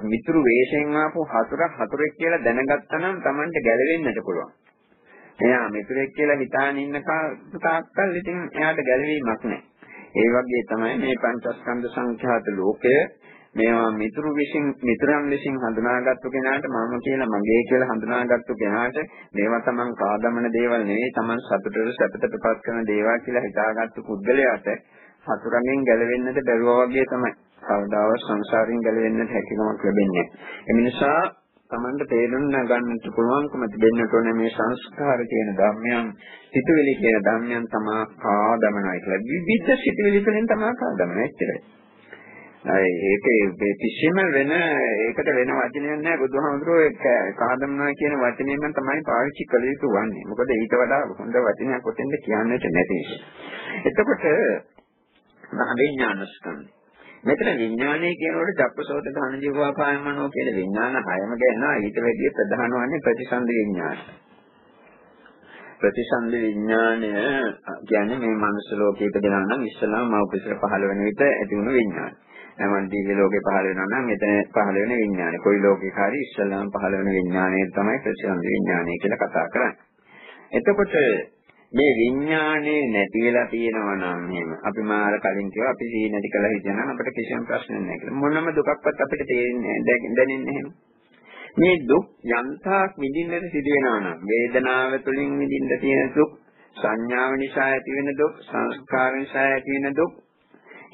මිතුරු වේශයෙන් ආපු හතුරක් හතුරෙක් කියලා දැනගත්තා නම් Tamanට ගැලවෙන්නට පුළුවන්. එයා මිතුරෙක් කියලා හිතාන ඉන්න තාක්කල් ඉතින් එයාට ගැලවීමක් නැහැ. ඒ වගේ තමයි මේ පංචස්කන්ධ සංඛ්‍යාත ලෝකය මේවා මිතුරු විසින් මිතුරන් විසින් හඳුනාගත්තු කෙනාට මම කියලා මගේ කියලා හඳුනාගත්තු කෙනාට මේවා තමන් කාදමන දේවල් නෙවෙයි තමන් සතුටට සැපතටපත් කරන දේවල් කියලා හිතාගත්තු පුද්ගලයාට හතුරන්ගෙන් ගැලවෙන්නට බැරුවා වගේ තමයි. කවදාවත් සංසාරයෙන් ගැලවෙන්නට හැකියාවක් ලැබෙන්නේ නැහැ. ඒ නිසා Tamanට තේරුම් ගන්නට පුළුවන්කම තිබෙන්නට ඕනේ මේ සංස්කාර කියන ධර්මයන් සිතුවිලි කියන ධර්මයන් තමා කාදමනයි කියලා. විවිධ සිතුවිලි වලින් තමා කාදමනයි කියලා. ඒක කිසිම වෙන ඒකට වෙන වචනයක් නැහැ බුදුහාමුදුරුවෝ කාදමනා කියන වචනයෙන් තමයි පාවිච්චි කළ යුතු වන්නේ. මොකද ඊට වඩා හොඳ වචනයක් කොතෙන්ද කියන්නට නැති නිසා. එතකොට මහවිඥානස්කන්ධ මෙතන විඥානය කියනකොට චක්කසෝත ධන ජීවා කාය මනෝ කියන විඥාන හයම ගන්නවා ඊට වැඩිය ප්‍රධාන වන්නේ ප්‍රතිසන්දි විඥානය. ප්‍රතිසන්දි විඥානය කියන්නේ මේ මනුස්ස ලෝකයේ ඉපදෙනා නම් ඉස්සලාම මෞපිසර පහළ වෙන විට ඇති වුණු විඥානය. නැමන් දිව්‍ය ලෝකේ පහළ වෙනවා නම් මෙතන පහළ වෙන විඥානය. කොයි ලෝකේ හරි ඉස්සලාම පහළ වෙන විඥානය තමයි ප්‍රතිසන්දි විඥානය කියලා කතා කරන්නේ. එතකොට මේ විඥානේ නැති වෙලා තියෙනවා නම් එහෙම අපි මාර කලින් කිව්වා අපි සී නැති කළා හිතනනම් අපිට කිසිම ප්‍රශ්නයක් නැහැ කියලා. මොනම දුකක්වත් අපිට තේරෙන්නේ දැනෙන්නේ එහෙම. මේ දුක් යන්තාක් විඳින්නට සිදු වෙනවා නම් වේදනාව තුළින් විඳින්න තියෙන දුක්, සංඥාව නිසා ඇති වෙන දුක්, සංස්කාර නිසා ඇති වෙන දුක්,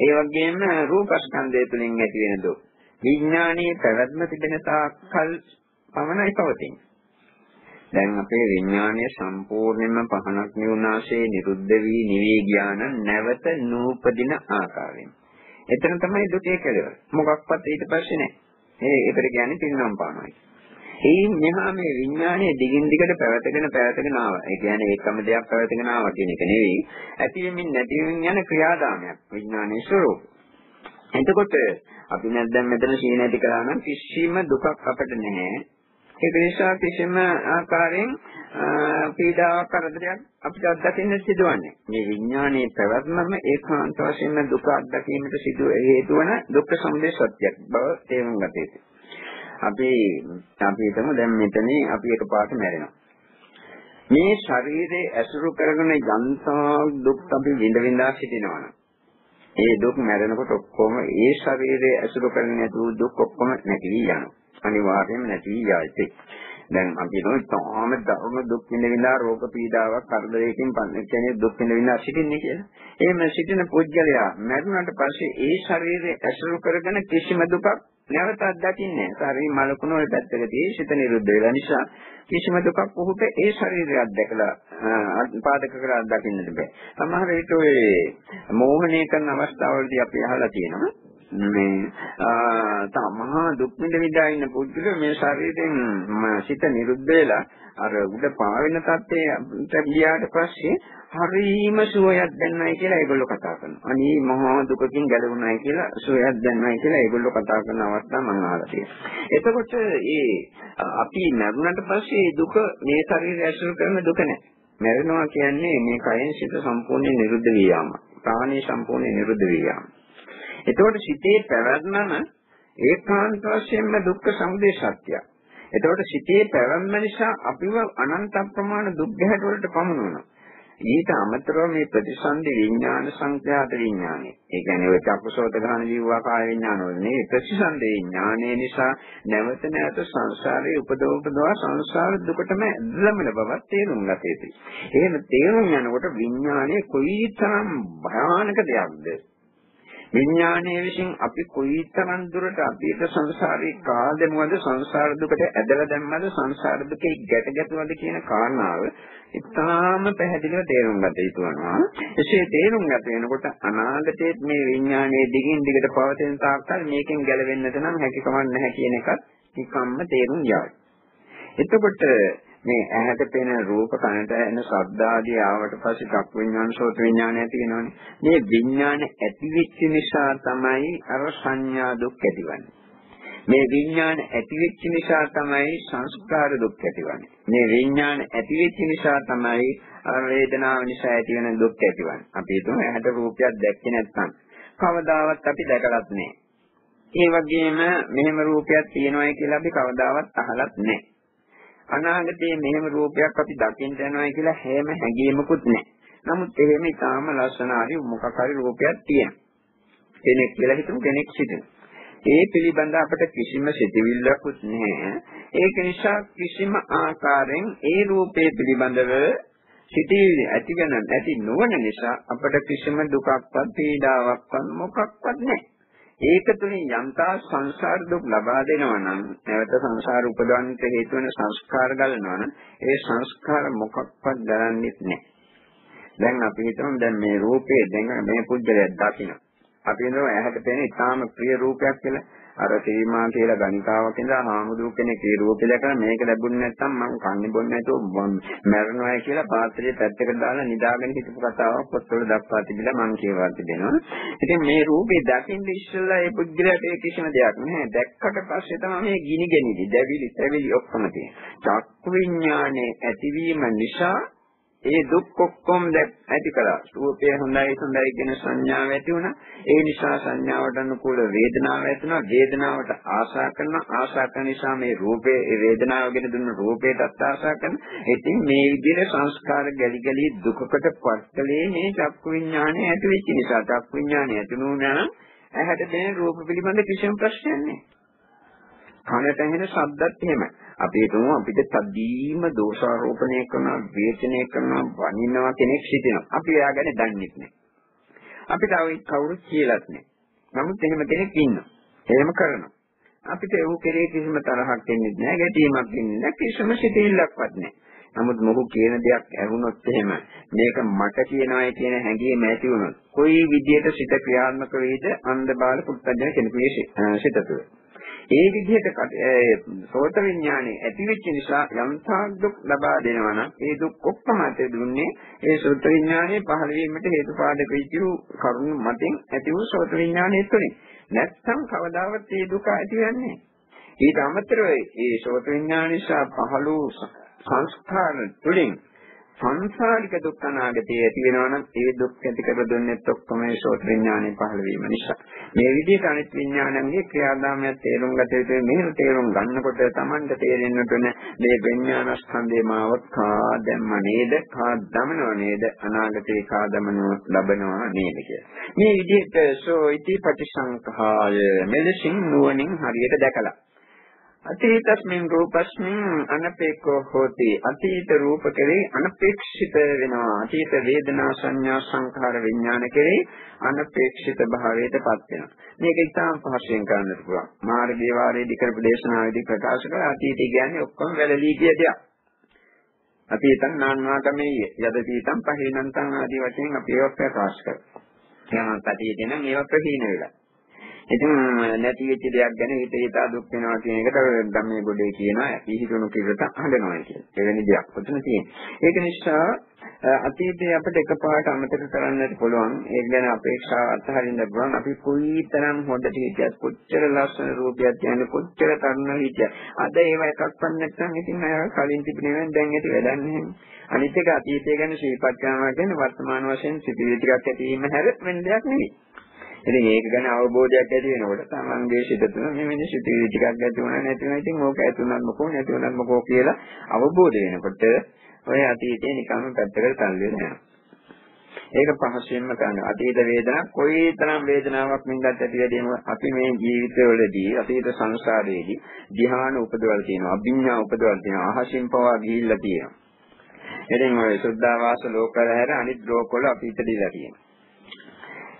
ඒ වගේම රූපස්කන්ධය තුළින් ඇති වෙන දුක්. විඥානයේ පැවැත්ම තිබෙන තාක්කල් පමණයි පවතින්නේ. දැන් අපේ විඥානය සම්පූර්ණයෙන්ම පහනක් නිවුනාසේ නිරුද්ධ වී නිවී ගියාන නැවත නූපදින ආකාරයෙන්. එතන තමයි දුකේ කෙලවර. මොකක්වත් ඊට පස්සේ නැහැ. ඒ ඒකට කියන්නේ පින්නම් පානයි. ඒ මෙහා මේ විඥානයේ දිගින් දිගට පැවතගෙන පැවතගෙන ආවා. ඒ කියන්නේ ඒකම දෙයක් පැවතගෙන ආවා කියන එක නෙවෙයි. ඇතිවෙමින් නැතිවෙමින් යන ක්‍රියාදාමයක් විඥානයේ ස්වરૂපය. එතකොට අපි දැන් මෙතන සීනේටි කරා නම් කිසිම දුකක් අපිට නැහැ. ඒක නිසා කිසිම ආකාරයෙන් පීඩාවක් කරදරයක් අපිට අත්දකින්න සිදුවන්නේ. මේ විඥානයේ පැවැත්මම ඒකාන්ත වශයෙන්ම දුක අත්දැකීමට සිදු හේතු වන දුක්ඛ සමුදය සත්‍යයක් බව තේරුම් ගත යුතුයි. අපි අපි හිතමු දැන් මෙතනේ අපි එකපාරට මැරෙනවා. මේ ශරීරයේ ඇසුරු කරගෙන යන්තා දුක් අපි විඳ විඳා සිටිනවා නම් ඒ දුක් මැරෙනකොට ඔක්කොම ඒ ශරීරයේ ඇසුරු කරගෙන ඇති දුක් ඔක්කොම නැති යනවා. අනිවාර්යයෙන්ම නැති යයිති. දැන් අපි නෝ තාම ධර්ම දුක් විඳිනා රෝග පීඩාවක් කරදරයකින් කෙනෙක් දුක් විඳිනා සිටින්නේ කියලා. එහෙම සිටින පුද්ගලයා මරුණාට පස්සේ ඒ ශරීරය ඇසුරු කරගෙන කිසිම දුකක් නැවත අත්දකින්නේ නැහැ. ශරීර මලකුණ වල පැත්තකදී සිත නිරුද්ධ වෙලා නිසා කිසිම දුකක් ඔහුට ඒ ශරීරය අත්දකලා පාදක කරලා අත්දකින්නට බෑ. සමහර විට ඔය මෝහණය කරන අවස්ථාවලදී අපි අහලා තියෙනවා මේ තමහා දුක් විඳ විඳා ඉන්න පුද්ගලයා මේ ශරීරයෙන් සිත නිරුද්ධ වෙලා අර උඩ පාවෙන තත්ත්වයට ගියාට පස්සේ හරීම සුවයක් දැනනයි කියලා ඒගොල්ලෝ කතා කරනවා. අනේ මහා දුකකින් ගැලවුණයි කියලා සුවයක් දැනනයි කියලා ඒගොල්ලෝ කතා කරන අවස්ථා මම අහලා තියෙනවා. එතකොට ඒ අපි මරුණට පස්සේ දුක මේ ශරීරය ඇසුරු කරන දුක නෑ. මැරෙනවා කියන්නේ මේ කයෙන් සිත සම්පූර්ණයෙන් නිරුද්ධ වී යාම. ප්‍රාණය සම්පූර්ණයෙන් නිරුද්ධ වී යාම. එතකොට සිතේ පැවැත්මම ඒකාන්ත වශයෙන්ම දුක්ඛ සමුදය සත්‍යය. එතකොට සිතේ පැවැත්ම නිසා අපිව අනන්ත ප්‍රමාණ දුක් ගැහැට වලට පමුණුනවා. ඊට අමතරව මේ ප්‍රතිසන්දි විඥාන සංඛ්‍යාත විඥානෙ. ඒ කියන්නේ ඔය චක්කසෝත ගාන ජීවා කාය විඥාන වලනේ ප්‍රතිසන්දි විඥානය නිසා නැවත නැවත සංසාරයේ උපදව උපදවා සංසාර දුකටම ඇදලමන බවක් තේරුම් ගත යුතුයි. එහෙම තේරුම් යනකොට විඥානය කොයිතරම් භයානක දෙයක්ද විඥානයේ විසින් අපි කොයිතරම් දුරට අපිට සංසාරේ කාදෙමවද සංසාර දුකට ඇදලා දැම්මද සංසාර දුකේ ගැට ගැටුවද කියන කාරණාව ඉතාම පැහැදිලිව තේරුම් ගත යුතු වෙනවා. එසේ තේරුම් ගත වෙනකොට අනාගතයේ මේ විඥානයේ දිගින් දිගට පවතින තාක්කල් මේකෙන් ගැලවෙන්නට නම් හැකියාවක් නැහැ කියන එකත් නිකම්ම තේරුම් යවයි. එතකොට මේ ඇහැට පෙනෙන රූප කනට ඇහෙන ශබ්ද ආදී ආවට පස්සේ චක් විඥාන සෝත විඥාන ඇති වෙනවනේ. මේ විඥාන ඇති වෙච්ච නිසා තමයි අර සංඥා දුක් ඇතිවන්නේ. මේ විඥාන ඇති වෙච්ච නිසා තමයි සංස්කාර දුක් ඇතිවන්නේ. මේ විඥාන ඇති වෙච්ච නිසා තමයි අර වේදනාව නිසා ඇති වෙන දුක් ඇතිවන්නේ. අපි හිතමු ඇහැට රූපයක් දැක්කේ නැත්නම් කවදාවත් අපි දැකලත් නැහැ. ඒ වගේම මෙහෙම රූපයක් තියෙනවායි කියලා අපි කවදාවත් අහලත් නැහැ. අනාගතයේ මෙහෙම රූපයක් අපි දකින්න යනවා කියලා හැම හැඟීමකුත් නැහැ. නමුත් එහෙම ඊටාම ලස්සන හරි මොකක් හරි රූපයක් තියෙනවා. කෙනෙක් කියලා හිතමු කෙනෙක් සිටිනවා. ඒ පිළිබඳ අපට කිසිම සිතිවිල්ලකුත් නැහැ. ඒක නිසා කිසිම ආකාරයෙන් ඒ රූපේ පිළිබඳව සිටිවිලි ඇතිවෙන නැති නොවන නිසා අපට කිසිම දුකක්වත් පීඩාවක්වත් මොකක්වත් නැහැ. ඒක තුළින් යම්තා සංසාර දුක් ලබා දෙනවා නම් නැවත සංසාර උපදවන්නට හේතු වෙන සංස්කාර ගලනවා නම් ඒ සංස්කාර මොකක්වත් දරන්නෙත් නැහැ. දැන් අපි හිතමු දැන් මේ රූපේ දැන් මේ පුද්ගලයා දකින්න. අපි හිතමු ඇහැට පෙනෙන ඉතාම ප්‍රිය රූපයක් කියලා. අර සීමා කියලා ගණිකාවක් ඉඳලා හාමුදුරු කෙනෙක් ඒ රූපේ දැකලා මේක ලැබුණ නැත්නම් මම කන්නේ බොන්නේ නැතුව මැරෙනවායි කියලා පාත්‍රයේ පැත්තකට දාලා නිදාගෙන හිටපු කතාවක් පොත්වල දක්වා තිබිලා මම කියවා තිබෙනවා. ඉතින් මේ රූපේ දකින්න ඉස්සෙල්ලා ඒ පුද්ගලයාට ඒ කිසිම දෙයක් නැහැ. දැක්කට පස්සේ තමයි මේ ගිනි ගෙනිලි, දැවිලි, තැවිලි ඔක්කොම තියෙන්නේ. චක්කු විඥානේ ඇතිවීම නිසා ඒ දුක් ඔක්කොම ඇති කළා. රූපය හොඳයි හොඳයි කියන සංඥාව ඇති වුණා. ඒ නිසා සංඥාවට අනුකූල වේදනාව ඇති වුණා. වේදනාවට ආශා කරන ආශා කරන නිසා මේ රූපේ ඒ වේදනාව ගැන දුන්න රූපයටත් ආශා කරන. ඉතින් මේ විදිහට සංස්කාර ගැලි ගැලි දුකකට පත්කලේ මේ චක්කු විඥානය ඇති වෙච්ච නිසා චක්කු විඥානය ඇති වුණා නම් ඇහැට දැනෙන රූප පිළිබඳ කිසිම ප්‍රශ්නයක් නැහැ. කනට ඇහෙන ශබ්දත් එහෙමයි. අපි හිතමු අපිට තදීම දෝෂාරෝපණය කරන, වේචනය කරන, වනිනවා කෙනෙක් සිටිනවා. අපි එයා ගැන දන්නේ නැහැ. අපිට අව කවුරුත් කියලාත් නැහැ. නමුත් එහෙම කෙනෙක් ඉන්නවා. එහෙම කරනවා. අපිට ඒ කෙරේ කිසිම තරහක් එන්නේ නැහැ, ගැටීමක් එන්නේ නැහැ, කිසිම සිතිවිල්ලක්වත් නැහැ. නමුත් මොහු කියන දෙයක් ඇහුනොත් එහෙම මේක මට කියනවායි කියන හැඟීම ඇති වුණොත් කොයි විදියට සිත ක්‍රියාත්මක වේද අන්ධ බාල පුත්තජන කෙනෙකුගේ සිත තුළ. ඒ විදිහට සෝත විඥානේ ඇති වෙච්ච නිසා යම් දුක් ලබා දෙනවා නම් ඒ දුක් ඔක්කොම ඇති දුන්නේ ඒ සෝත විඥානේ පහළ වීමට හේතුපාදක වෙච්ච කරුණු මතින් ඇති වූ සෝත විඥානේ තුලින් නැත්නම් කවදාවත් ඒ දුක ඇති වෙන්නේ ඊට අමතරව ඒ සෝත විඥාන නිසා පහළ වූ සංස්කාර තුලින් සංසාරික දුක් අනාගතයේ ඇති වෙනවා නම් ඒ දුක් ඇති කර දුන්නේ ඔක්කොම ඒ ශෝත විඥානයේ පහළ වීම නිසා. මේ විදිහට අනිත් විඥානන්ගේ ක්‍රියාදාමයක් තේරුම් ගත යුතුයි. මෙහෙම තේරුම් ගන්නකොට Tamanට තේරෙන්නට ඕන මේ විඥානස්කන්ධේ මාවත් කා දැම්ම නේද? කා දමනව නේද? අනාගතේ කා දමනව ලබනවා නේද කියලා. මේ විදිහට සෝ ඉති පටිසංඛාය මෙලෙසින් නුවණින් හරියට දැකලා අතීතස්මින් රූපස්මින් අනපේක්ඛෝ හෝති. අතීත රූප කෙරේ අනපේක්ෂිත වෙනවා. අතීත වේදනා සංඥා සංඛාර විඥාන කෙරේ අනපේක්ෂිත භාවයටපත් වෙනවා. මේක ඉතාම පහසුවෙන් කරන්නට පුළුවන්. මාර්ගයේ වාරයේදී කරපු දේශනාවේදී ප්‍රකාශ කළ අතීතය කියන්නේ ඔක්කොම වැළලී ගිය දෙයක්. අතීතං නාන්වාකමෙය යදතීතං පහේනන්තං ආදී වශයෙන් අපි ඒවා ප්‍රකාශ කරනවා එහෙනම් අතීතේ නම් ඒවා ප්‍රහීන වෙලා. ඉතින් නැති වෙච්ච දෙයක් ගැන හිත හිතා දුක් වෙනවා කියන එකට ධම්මයේ ගොඩේ කියනවා පිහිටුණු කිරට හඬනවා කියන. එවැනි දෙයක් උතන තියෙනවා. ඒක නිසා අතීතයේ අපිට එකපාරට අමතක කරන්නට පුළුවන්. ඒක ගැන අපේක්ෂා අත්හරින්න පුළුවන්. අපි කොයිතරම් හොඳට හිටියත් කොච්චර ලස්සන රූපයක් කියන්නේ කොච්චර තරුණ හිටියත් අද ඒව එකක්වත් නැත්නම් ඉතින් අය කලින් තිබුණේ දැන් ඇති වැඩක් නැහැ. අනිත් එක අතීතය ගැන ශ්‍රීපත් කරනවා කියන්නේ වර්තමාන වශයෙන් සිටිවිලි ටිකක් ඇති වීම හැර වෙන දෙයක් නෙවෙයි. ඉතින් ඒක ගැන අවබෝධයක් ඇති වෙනකොට තමන්ගේ සිත තුළ මෙවැනි සිතුවිලි ටිකක් ඇති වුණා නැති වුණා ඉතින් ඕක ඇතුණත් මොකෝ නැති වුණත් මොකෝ කියලා අවබෝධ වෙනකොට ඔය අතීතේ නිකම්ම පැත්තකට තල්ලි වෙනවා. ඒක පහසුවෙන්ම කරන්න. අතීත වේදනා කොයිතරම් වේදනාවක් මින්දත් ඇති වෙදීම අපි මේ ජීවිතවලදී අතීත සංසාරයේදී ධ්‍යාන උපදවල තියෙනවා. අභිඥා උපදවල තියෙනවා. අහසින් පවා ගිහිල්ලා තියෙනවා. ඉතින් ඔය සුද්ධාවාස ලෝකවල හැර අනිත් ලෝකවල අපි ඉපදිලා තියෙනවා.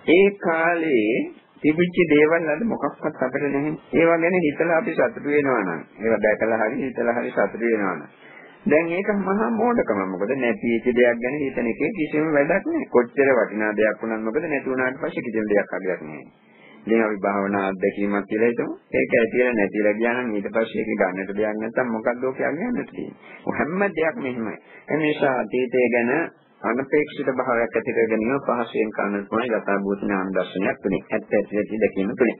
ඒ කාලේ තිබිච්ච දේවල් අද මොකක්වත් අපිට නැහැ. ඒවා ගැන හිතලා අපි සතුටු වෙනවා නම්, ඒවා දැකලා හරි හිතලා හරි සතුටු වෙනවා නම්. දැන් ඒක මහා මෝඩකම. මොකද නැති වෙච්ච දෙයක් ගැන හිතන එකේ කිසිම වැඩක් නැහැ. කොච්චර වටිනා දෙයක් වුණත් මොකද නැති වුණාට පස්සේ කිසිම දෙයක් අගයක් නැහැ. ඉතින් අපි භාවනා අත්දැකීමක් කියලා හිතමු. ඒක ඇතිලා නැතිලා ගියා නම් ඊට පස්සේ ඒක ගන්නට දෙයක් නැත්නම් මොකක්ද ඔක කියන්නේ තියෙන්නේ. හැම දෙයක්ම එහෙමයි. ඒ නිසා අතීතය ගැන අනපේක්ෂිත භාවයක් ඇති කර ගැනීම පහසුවෙන් කරන්න පුළුවන් යථාභූත ඥාන දර්ශනයක් තුනේ. ඇත්ත ඇති දැකීම තුනේ.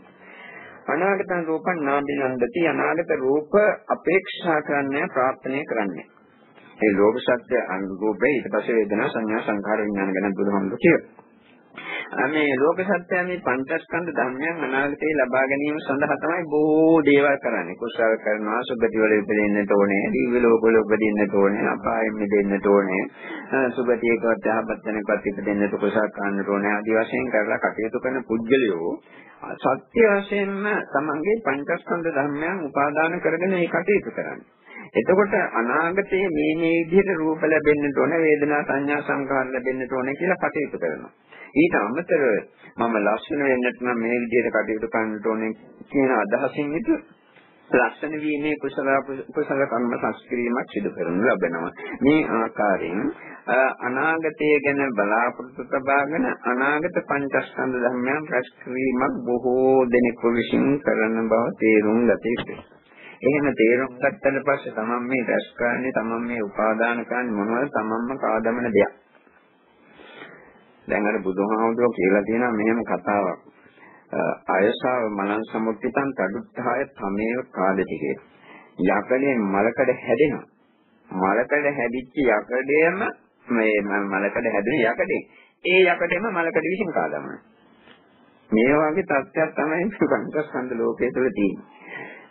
අනාගත රූපං නාදිනන්දති අනාගත රූප අපේක්ෂා කරන්නේ ප්‍රාර්ථනා කරන්නේ. ඒ ලෝක සත්‍ය අනුරූපේ ඊට පස්සේ වේදනා සංඥා සංඛාර විඥාන ගැන බුදුහාමුදුරුවෝ කියනවා. මේ ලෝක සත්‍ය මේ පංචස්කන්ධ ධර්මයන් අනාගතේ ලබා ගැනීම සඳහා තමයි බොහෝ දේවල් කරන්නේ. කුසල කරනවා, සුභති වල ඉපදෙන්නට ඕනේ, දිව්‍ය ලෝකවල උපදින්නට ඕනේ, අපායෙ මිදෙන්නට ඕනේ, සුභතියකවත් යහපත් තැනකවත් ඉපදෙන්නට කුසල කරන්නට ඕනේ. ආදි වශයෙන් කරලා කටයුතු කරන පුජ්‍යලියෝ සත්‍ය වශයෙන්ම තමන්ගේ පංචස්කන්ධ ධර්මයන් උපාදාන කරගෙන මේ කටයුතු කරන්නේ. එතකොට අනාගතයේ මේ මේ විදිහට රූප ලැබෙන්නට ඕන වේදනා සංඥා සංකාර ලැබෙන්නට ඕන කියලා කටයුතු කරනවා. ඊට අමතරව මම ලක්ෂණ වෙන්නට නම් මේ විදිහට කටයුතු කරන්නට ඕනේ කියන අදහසින් විතර ලක්ෂණ වීමේ කුසල කුසල කර්ම සංස්කෘතියක් සිදු කරනු ලබනවා. මේ ආකාරයෙන් අනාගතය ගැන බලාපොරොත්තු තබාගෙන අනාගත පංචස්කන්ධ ධර්මයන් රැස් කිරීමක් බොහෝ දෙනෙකු විසින් කරන බව තේරුම් ගත යුතුයි. එහෙම තේරුම් ගත්තට පස්සේ තමන් මේ රැස් කරන්නේ තමන් මේ උපාදාන කරන්නේ මොනවද තමන්ම කාදමන දෙයක්. දැන් අර බුදුහාමුදුරුවෝ කියලා තියෙනවා මෙහෙම කතාවක්. අයසාව මනං සමුත්තිතං තදුත්ථාය තමේව කාලටිකේ. යකඩේ මලකඩ හැදෙනවා. මලකඩ හැදිච්ච යකඩේම මේ මලකඩ හැදෙන යකඩේ. ඒ යකඩේම මලකඩ විසින් කාදමනවා. මේ වගේ තත්ත්වයක් තමයි පංචස්කන්ධ ලෝකයේ තුල තියෙන්නේ.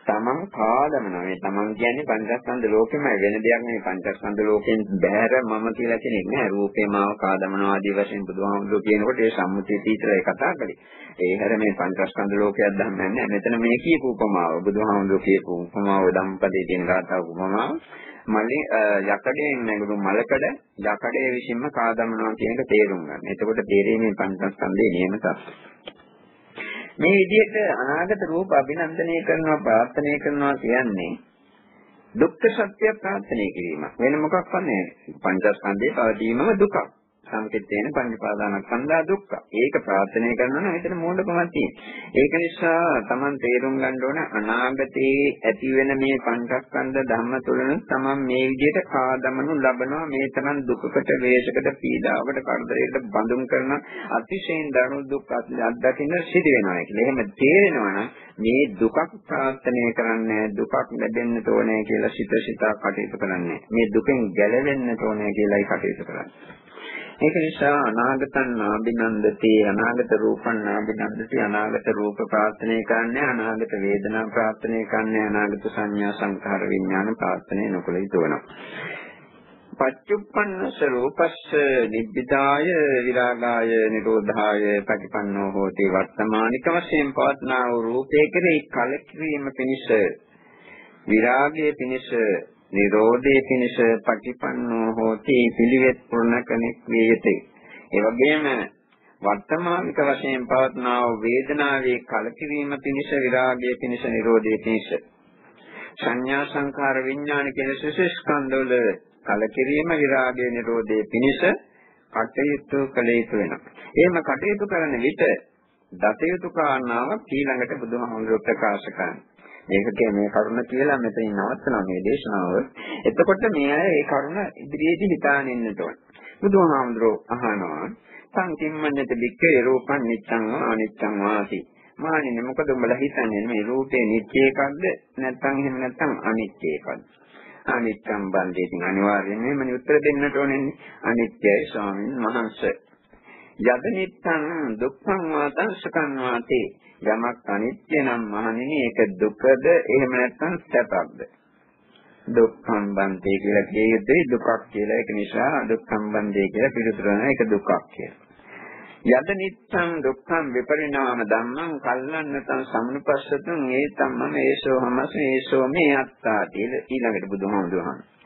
තමන් කාදමනවා මේ තමන් කියන්නේ පංචස්කන්ධ ලෝකෙමයි. වෙන දෙයක් නෙවෙයි. පංචස්කන්ධ ලෝකෙන් බැහැර මම කියලා කෙනෙක් නෑ රූපේ මාව කාදමනවා ආදී වශයෙන් බුදුහාමුදුරුවෝ කියනකොට ඒ සම්මුතිය තීතරයි කතා කරේ. ඒ හැර මේ පංචස්කන්ධ ලෝකයක් දන්නේ නැහැ. මෙතන මේ කියපු උපමාව බුදුහාමුදුරුවෝ කියපු උපමාව ධම්පදේ තියෙන ගාථා උපමාව. මල්ලි යකඩේ නැගුණු මලකඩ යකඩේ විසින්ම කාදමනවා කියන එක තේරුම් ගන්න. එතකොට තේරෙන්නේ පංචස්කන්ධයේ නියම තත්ත්වය. මේ විදිහට අනාගත රූප අභිනන්දනය කරනවා ප්‍රාර්ථනා කරනවා කියන්නේ දුක්ඛ සත්‍ය ප්‍රාර්ථනා කිරීම. වෙන මොකක්වත් නෙවෙයි. පංචස්කන්ධයේ පවතීමම දුකක්. සංකෙත්තේන පංචපාදානස්කන්ධා දුක්ඛ. ඒක ප්‍රාර්ථනා කරනවා නම් එතන මෝඩකමක් තියෙනවා. ඒක නිසා Taman තේරුම් ගන්න ඕන අනාගතයේ ඇති වෙන මේ පංචස්කන්ධ ධර්ම තුළන Taman මේ විදිහට කාදමනු ලබනවා මේ Taman දුකකට, වේශකට, පීඩාවකට, කරදරයකට බඳුන් කරන අතිශයින් දරුණු දුක් අත්දකින්න සිදු වෙනවා කියලා. එහෙම තේරෙනවා නම් මේ දුකක් ප්‍රාර්ථනා කරන්නේ දුකක් ලැබෙන්න ඕනේ කියලා සිත සිතා කටයුතු කරන්නේ. මේ දුකෙන් ගැලවෙන්න ඕනේ කියලායි කටයුතු කරන්නේ. ඒක නිසා අනාගතං නාබිනන්දති අනාගත රූපං නාබිනන්දති අනාගත රූප ප්‍රාර්ථනා කරන්නේ අනාගත වේදනා ප්‍රාර්ථනා කරන්නේ අනාගත සංඥා සංඛාර විඥාන ප්‍රාර්ථනා නොකළ යුතු වෙනවා. පච්චුප්පන්නස රූපස්ස නිබ්බිදාය විරාගාය නිරෝධාය පටිපන්නෝ හෝති වර්තමානික වශයෙන් පවත්නා වූ රූපේ කෙරෙහි කලකිරීම පිණිස විරාගයේ පිණිස නිරෝධයේ පිණිස පටිපන්නෝ හෝති පිළිවෙත් පුරණ කෙනෙක් විය යුතුයි. ඒ වගේම වර්තමානික වශයෙන් පවත්නා වූ වේදනාවේ කලකිරීම පිණිස විරාගයේ පිණිස නිරෝධයේ පිණිස සංඥා සංඛාර විඥාන කියන සුසස්කන්ධවල කලකිරීම විරාගයේ නිරෝධයේ පිණිස කටයුතු කළ යුතු වෙනවා. එහෙම කටයුතු කරන විට දත යුතු කාරණාවක් ඊළඟට බුදුහාමුදුරුවෝ ප්‍රකාශ කරනවා. මේක කියන්නේ කරුණ කියලා මෙතනින් නවත්තනවා මේ දේශනාව. එතකොට මේ අය ඒ කරුණ ඉදිරියේදී හිතාගෙන ඉන්නට ඕන. බුදුහාමුදුරුවෝ අහනවා සංකිම්මඤ්ඤත බික්කේ රූපං නිච්ඡං අනිච්ඡං වාති. මහණෙනි මොකද උඹලා හිතන්නේ මේ රූපේ නිත්‍ය එකක්ද නැත්නම් එහෙම නැත්නම් අනිත්‍ය එකක්ද? අනිත්‍යම් බන්දේකින් අනිවාර්යයෙන්ම මේ උත්තර දෙන්නට ඕනේ. අනිත්‍යයි ස්වාමීන් වහන්සේ. යද නිත්තං දුක්ඛං වාතං සුඛං වාතේ යමක් අනිත්‍ය නම් මහණෙනි ඒක දුකද? එහෙම නැත්නම් සැපක්ද? දුක්ඛං බන්තේ කියලා කිය යුතුයි. දුකක් කියලා ඒක නිසා දුක්ඛං බන්තේ කියලා පිළිතුරන එක දුකක් කියලා. යද නිත්තං දුක්ඛං විපරිණාම ධම්මං කල්ලන්නතං සම්නුපස්සතුං ඒතම්මම ඒසෝ හමස් ඒසෝ මේ අත්තාති ඊළඟට බුදුහාමුදුරුවෝ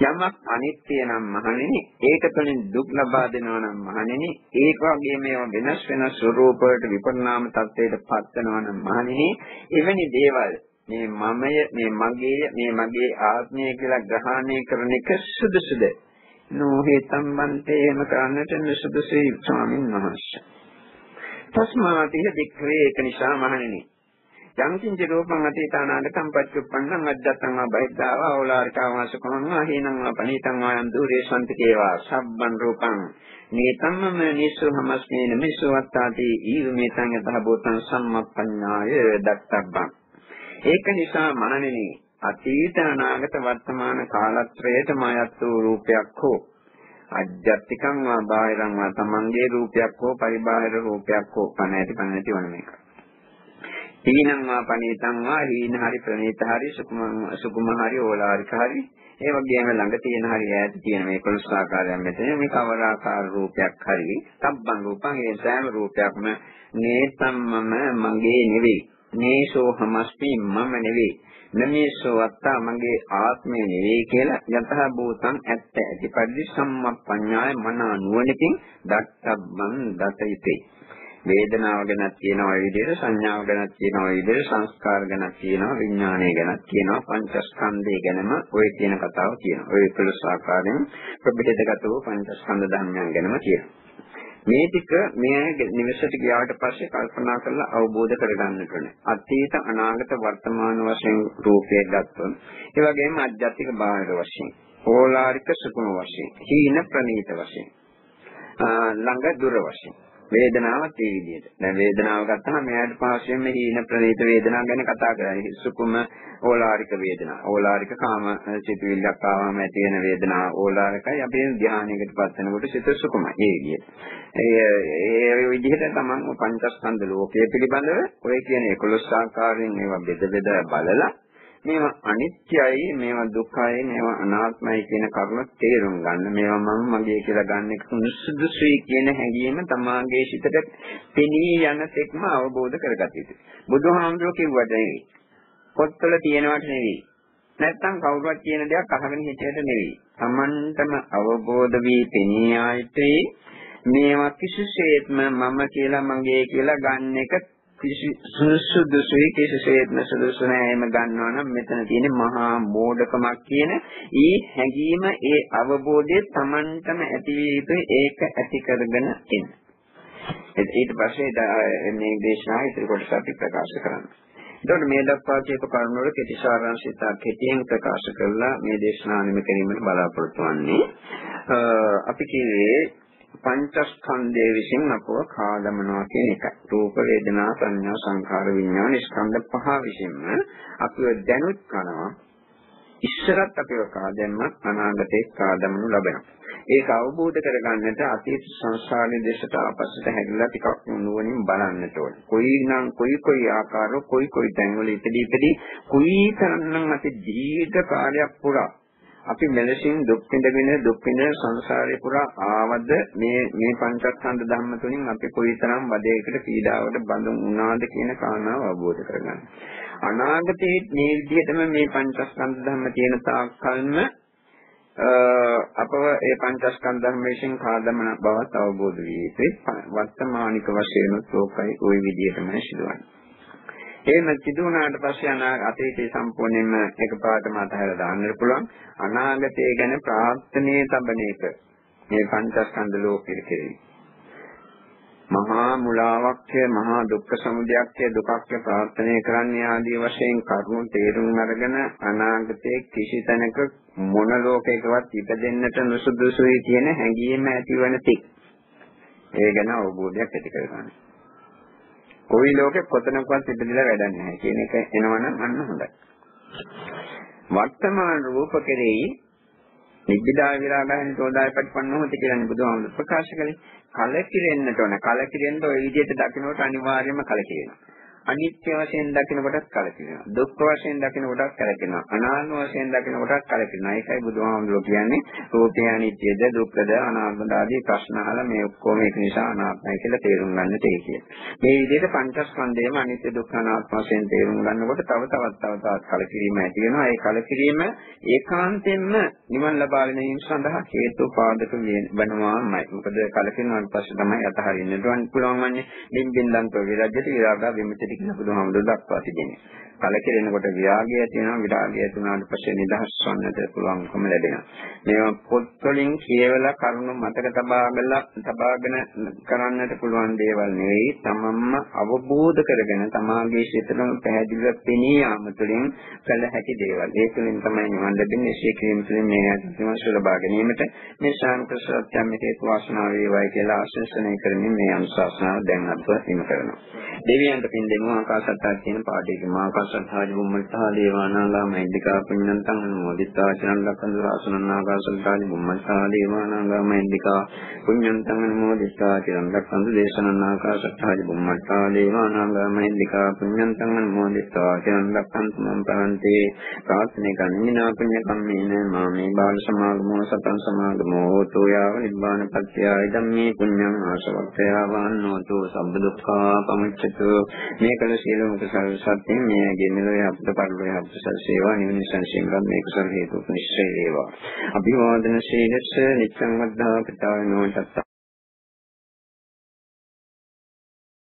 යමක් අනිත්‍ය නම් මහණෙනි ඒක තුළින් දුක් ලබා දෙනවා නම් මහණෙනි ඒක වගේම ඒවා වෙනස් වෙනස් ස්වરૂපවලට විපරිණාම තත්ත්වයට පත් වෙනවා නම් මහණෙනි එවැනි දේවල් මේ මමය මේ මගේ මේ මගේ ආත්මය කියලා ග්‍රහණය කරන එක සුදුසුද? නොහේ සම්බන්තේ එහෙම කරන්නට සුදුසුයි ස්වාමීන් වහන්සේ. තස්මාතිහ දික්ඛවේ ඒක නිසා මහණෙනි යම් කිංච රූපං අතීතානාගතං පච්චුප්පන්නං අජ්ජත්තං බහිද්ධාව ඕලාරිකාවාසකමං හේනං පණීතං ආයන් දුරේ සම්පිතේවා සබ්බන් රූපං. නේතම්මම නිසු හමස්මේන මිසු වත්තාති. ඊවමේතං යතහ භූතං සම්මප්පඤ්ඤාය දත්තබ්බං. ඒක නිසා මනනෙනි අතීත අනාගත වර්තමාන කාලත්‍රයේට මායත් වූ රූපයක් හෝ අජ්ජත්තිකං වා බාහිරං වා තමන්ගේ රූපයක් හෝ පරිබාහිර රූපයක් හෝ පණ ඇති පණ නැති වන මේක. හීනං වා පනීතං වා හීන හරි ප්‍රණීත හරි සුකුම සුකුම හරි ඕලාරික හරි. ඒ වගේම ළඟ තියෙන හරි ඈත තියෙන මේ කොළස් ආකාරයෙන් මෙතන මේ කවර ආකාර රූපයක් හරි සම්බන් රූපං ඒ සෑම රූපයක්ම නේතම්මම මගේ නෙවෙයි. නේසෝ හමස්මි මම නෙවෙයි. නමේසෝ අත්තා මගේ ආත්මය නෙවෙයි කියලා යතහ භූතං ඇත්ත ඇති පරිදි සම්මප්පඤ්ඤාය මන නුවණකින් දත්තබ්බං දත යුතේ වේදනාව ගැනත් කියනවා ඒ විදිහට සංඥාව ගැනත් කියනවා ඒ විදිහට සංස්කාර ගැනත් කියනවා විඥානය ගැනත් කියනවා පංචස්කන්ධය ගැනම ඔය කියන කතාව කියනවා. ඔය 11 ආකාරයෙන් ප්‍රභේදගත වූ පංචස්කන්ධ ධර්මයන් ගැනම කියනවා. මේ ටික මේ නිවසට ගියාට පස්සේ කල්පනා කරලා අවබෝධ කරගන්නට ඕනේ. අතීත අනාගත වර්තමාන වශයෙන් රූපය ගත්තොත් ඒ වගේම අධ්‍යාත්මික බාහිර වශයෙන්, ඕලාරික සුකුම වශයෙන්, හීන ප්‍රනීත වශයෙන්, ළඟ දුර වශයෙන්. වේදනාවත් ඒ විදිහට. දැන් වේදනාව ගත්තහම මෙයාට පාර්ශ්වයෙන් මේ හීන ප්‍රනීත වේදනාව ගැන කතා කරන්නේ. සුකුම ඕලාරික වේදනාව. ඕලාරික කාම සිතුවිල්ලක් ආවම ඇති වෙන වේදනාව ඕලාරිකයි. අපි ධානයකට පත් වෙනකොට සිත සුකුමයි. ඒ විදිහට. ඒ ඒ විදිහට තමයි පංචස්කන්ධ ලෝකයේ පිළිබඳව ඔය කියන 11 ආකාරයෙන් ඒවා බෙද බෙද බලලා මේවා අනිත්‍යයි මේවා දුක්ඛයි මේවා අනාත්මයි කියන කරුණ තේරුම් ගන්න මේවා මම මගේ කියලා ගන්න එක සුදුසුයි කියන හැඟීම තමාගේ සිතට පෙනී යන තෙක්ම අවබෝධ කරගත යුතුයි. බුදුහාමුදුරුවෝ කිව්වට නෙවෙයි. පොත්වල තියෙනවට නෙවෙයි. නැත්තම් කවුරුවත් කියන දෙයක් අහගෙන හිටියට නෙවෙයි. Tamanටම අවබෝධ වී පෙනී ආයතේ මේවා කිසිසේත්ම මම කියලා මගේ කියලා ගන්න එක සුදුසුයි කිසිසේත්ම සුදුසු නෑ එම ගන්නවා නම් මෙතන තියෙන මහා මෝඩකමක් කියන ඊ හැඟීම ඒ අවබෝධය Tamanටම ඇති විය යුතුයි ඒක ඇති කරගෙන ඉන්න. ඊට පස්සේ මේ දේශනාව ඉදිරි කොටස අපි ප්‍රකාශ කරනවා. එතකොට මේ දක්වා කියපු කරුණු වල කෙටි සාරාංශිත කෙටියෙන් ප්‍රකාශ කරලා මේ දේශනාව නිම කිරීමට බලාපොරොත්තු වෙන්නේ. අපි කියේ පංචස්කන්ධයේ විසින් අපව කාදමනවා කියන එක. රූප වේදනා සංඥා සංඛාර විඥාන ස්කන්ධ පහ විසින්ම අපිව දැනුත් කරනවා. ඉස්සරත් අපිව කාදැම්මත් අනාගතේ කාදමනු ලබනවා. ඒක අවබෝධ කරගන්නට අතීත සංස්කාරයේ දේශට අපස්සට හැරිලා ටිකක් නුවණින් බලන්නට ඕනේ. කොයි නම් කොයි කොයි ආකාරව කොයි කොයි තැන්වල ඉදදී ඉදදී කොයි තරම්නම් අපි දීර්ඝ කාලයක් පුරා අපි මෙලෙසින් දුක් විඳගෙන දුක් විඳ සංසාරේ පුරා ආවද මේ මේ පංචස්කන්ධ ධර්ම තුලින් අපි කොයිතරම් වදයකට පීඩාවට බඳුන් වුණාද කියන කාරණාව අවබෝධ කරගන්න. අනාගතයේ මේ විදිහටම මේ පංචස්කන්ධ ධර්ම තියෙන තාක්කල්ම අපව ඒ පංචස්කන්ධ ධර්ම විශ්ින් කාදමන බවත් අවබෝධ වී යුතුයි. වර්තමානික වශයෙන් උත්ෝකයි ওই විදිහටම සිදුවන්නේ. එහෙම සිදු වුණාට පස්සේ අතීතයේ සම්පූර්ණයෙන්ම එකපාරටම අතහැරලා දාන්නත් පුළුවන්. අනාගතය ගැන ප්‍රාර්ථනීය තබන එක මේ පංචස්කන්ධ ලෝකෙට කෙරෙහි. මහා මුලාවක්ය මහා දුක්ඛ සමුදයක්ය දුකක්ය ප්‍රාර්ථනා කරන්නේ ආදී වශයෙන් කරුණු තේරුම් අරගෙන අනාගතයේ කිසි තැනක මොන ලෝකයකවත් ඉපදෙන්නට නුසුදුසුයි කියන හැඟීම ඇතිවන තික් ඒ ගැන අවබෝධයක් ඇති කරගන්න. කොයි ලෝකෙ කොතනකවත් ඉපදෙලා වැඩක් නැහැ කියන එක එනවනම් අන්න හොඳයි. වර්තමාන රූප කෙරෙහි නිබ්බිදා විරාගයන් තෝදාය පටිපන්නෝති කියන්නේ බුදුහාමුදුර ප්‍රකාශ කළේ කලකිරෙන්නට ඕන කලකිරෙන්න ওই විදිහට දකින්නට අනිවාර්යයෙන්ම කලකිරෙනවා. අනිත්‍ය වශයෙන් දකින කොටත් කලකිනවා. දුක්ඛ වශයෙන් දකින කොටත් කලකිනවා. අනාත්ම වශයෙන් දකින කොටත් කලකිනවා. ඒකයි බුදුහාමුදුරුවෝ කියන්නේ රූපය අනිත්‍යද දුක්ඛද අනාත්මද ආදී ප්‍රශ්න අහලා මේ ඔක්කොම ඒක නිසා අනාත්මයි කියලා තේරුම් ගන්නට ඒ කියන්නේ. මේ විදිහට පංචස්කන්ධයම අනිත්‍ය දුක්ඛ අනාත්ම වශයෙන් තේරුම් ගන්නකොට තව තවත් තව තවත් කලකිරීම ඇති වෙනවා. ඒ කලකිරීම ඒකාන්තයෙන්ම නිවන් ලබා ගැනීම සඳහා හේතු පාදක වෙනවාමයි. මොකද කලකිරුණාට පස්සේ තමයි අතහරින්නට පුළුවන් වන්නේ. බින්බින්දන්තෝ විරජ්‍යති විරාගා විමුක්ති කියලා බුදුහාමුදුරුවෝ දක්වා තිබෙනවා. කලකිරෙනකොට විරාගය ඇති වෙනවා විරාගය ඇති වුණාට පස්සේ නිදහස් වන්නට පුළුවන්කම ලැබෙනවා. මේවා පොත්වලින් කියවලා කරුණු මතක තබාගෙන තබාගෙන කරන්නට පුළුවන් දේවල් නෙවෙයි තමන්ම අවබෝධ කරගෙන තමාගේ සිතම පැහැදිලිව පෙනී යාම තුළින් කළ හැකි දේවල්. ඒ තුළින් තමයි නිවන් ලැබෙන්නේ. ඒ ක්‍රියම් තුළින් මේ අත්‍යවශ්‍ය සුලභා ගැනීමට මේ ශාන්ත සත්‍යම් හේතු වාසනාව වේවායි කියලා ආශිර්වාදනය කරමින් මේ අනුශාසනාව දැන් අප හිම කරනවා. දෙවියන්ට පින් දෙමු ආකාශත්තා කියන පාඩේක මාකස් සත්තා ජොම්මත්තා දේවානාගාම ඉන්දිකා පුඤ්ඤන්තං අනුමෝදිතා චරණ ලක්ඛන්තු රාසනන්නාගා සත්තානි බුම්මත්තා දේවානාගාම ඉන්දිකා පුඤ්ඤන්තං අනුමෝදිතා චරණ ලක්ඛන්තු දේශනන්නාගා සත්තා ජොම්මත්තා දේවානාගාම ඉන්දිකා පුඤ්ඤන්තං අනුමෝදිතා චරණ ලක්ඛන්තු මම් පරන්ති ප්‍රාර්ථනේ ගන්නිනා පුඤ්ඤ කම්මේන මාමේ බාල සමාගමෝ සතං සමාගමෝ හෝතු යාව නිබ්බාන පත්‍යාය ධම්මේ පුඤ්ඤං ආසවක්ඛයාවන්නෝතු සම්බුද්ධා පමුච්ඡතු. මේ කළ සීලමක සර්ව සත්‍යයෙන් මේ ගේ මෙලොවේ අපට පරිලෝය අපට සල්සේවා නිවන සංසිංගම් මේ කුසල හේතු නිශ්චය වේවා. අභිවාදන ශීලස්ස නිච්ඡං වද්ධා පිතාවිනෝ තත්ත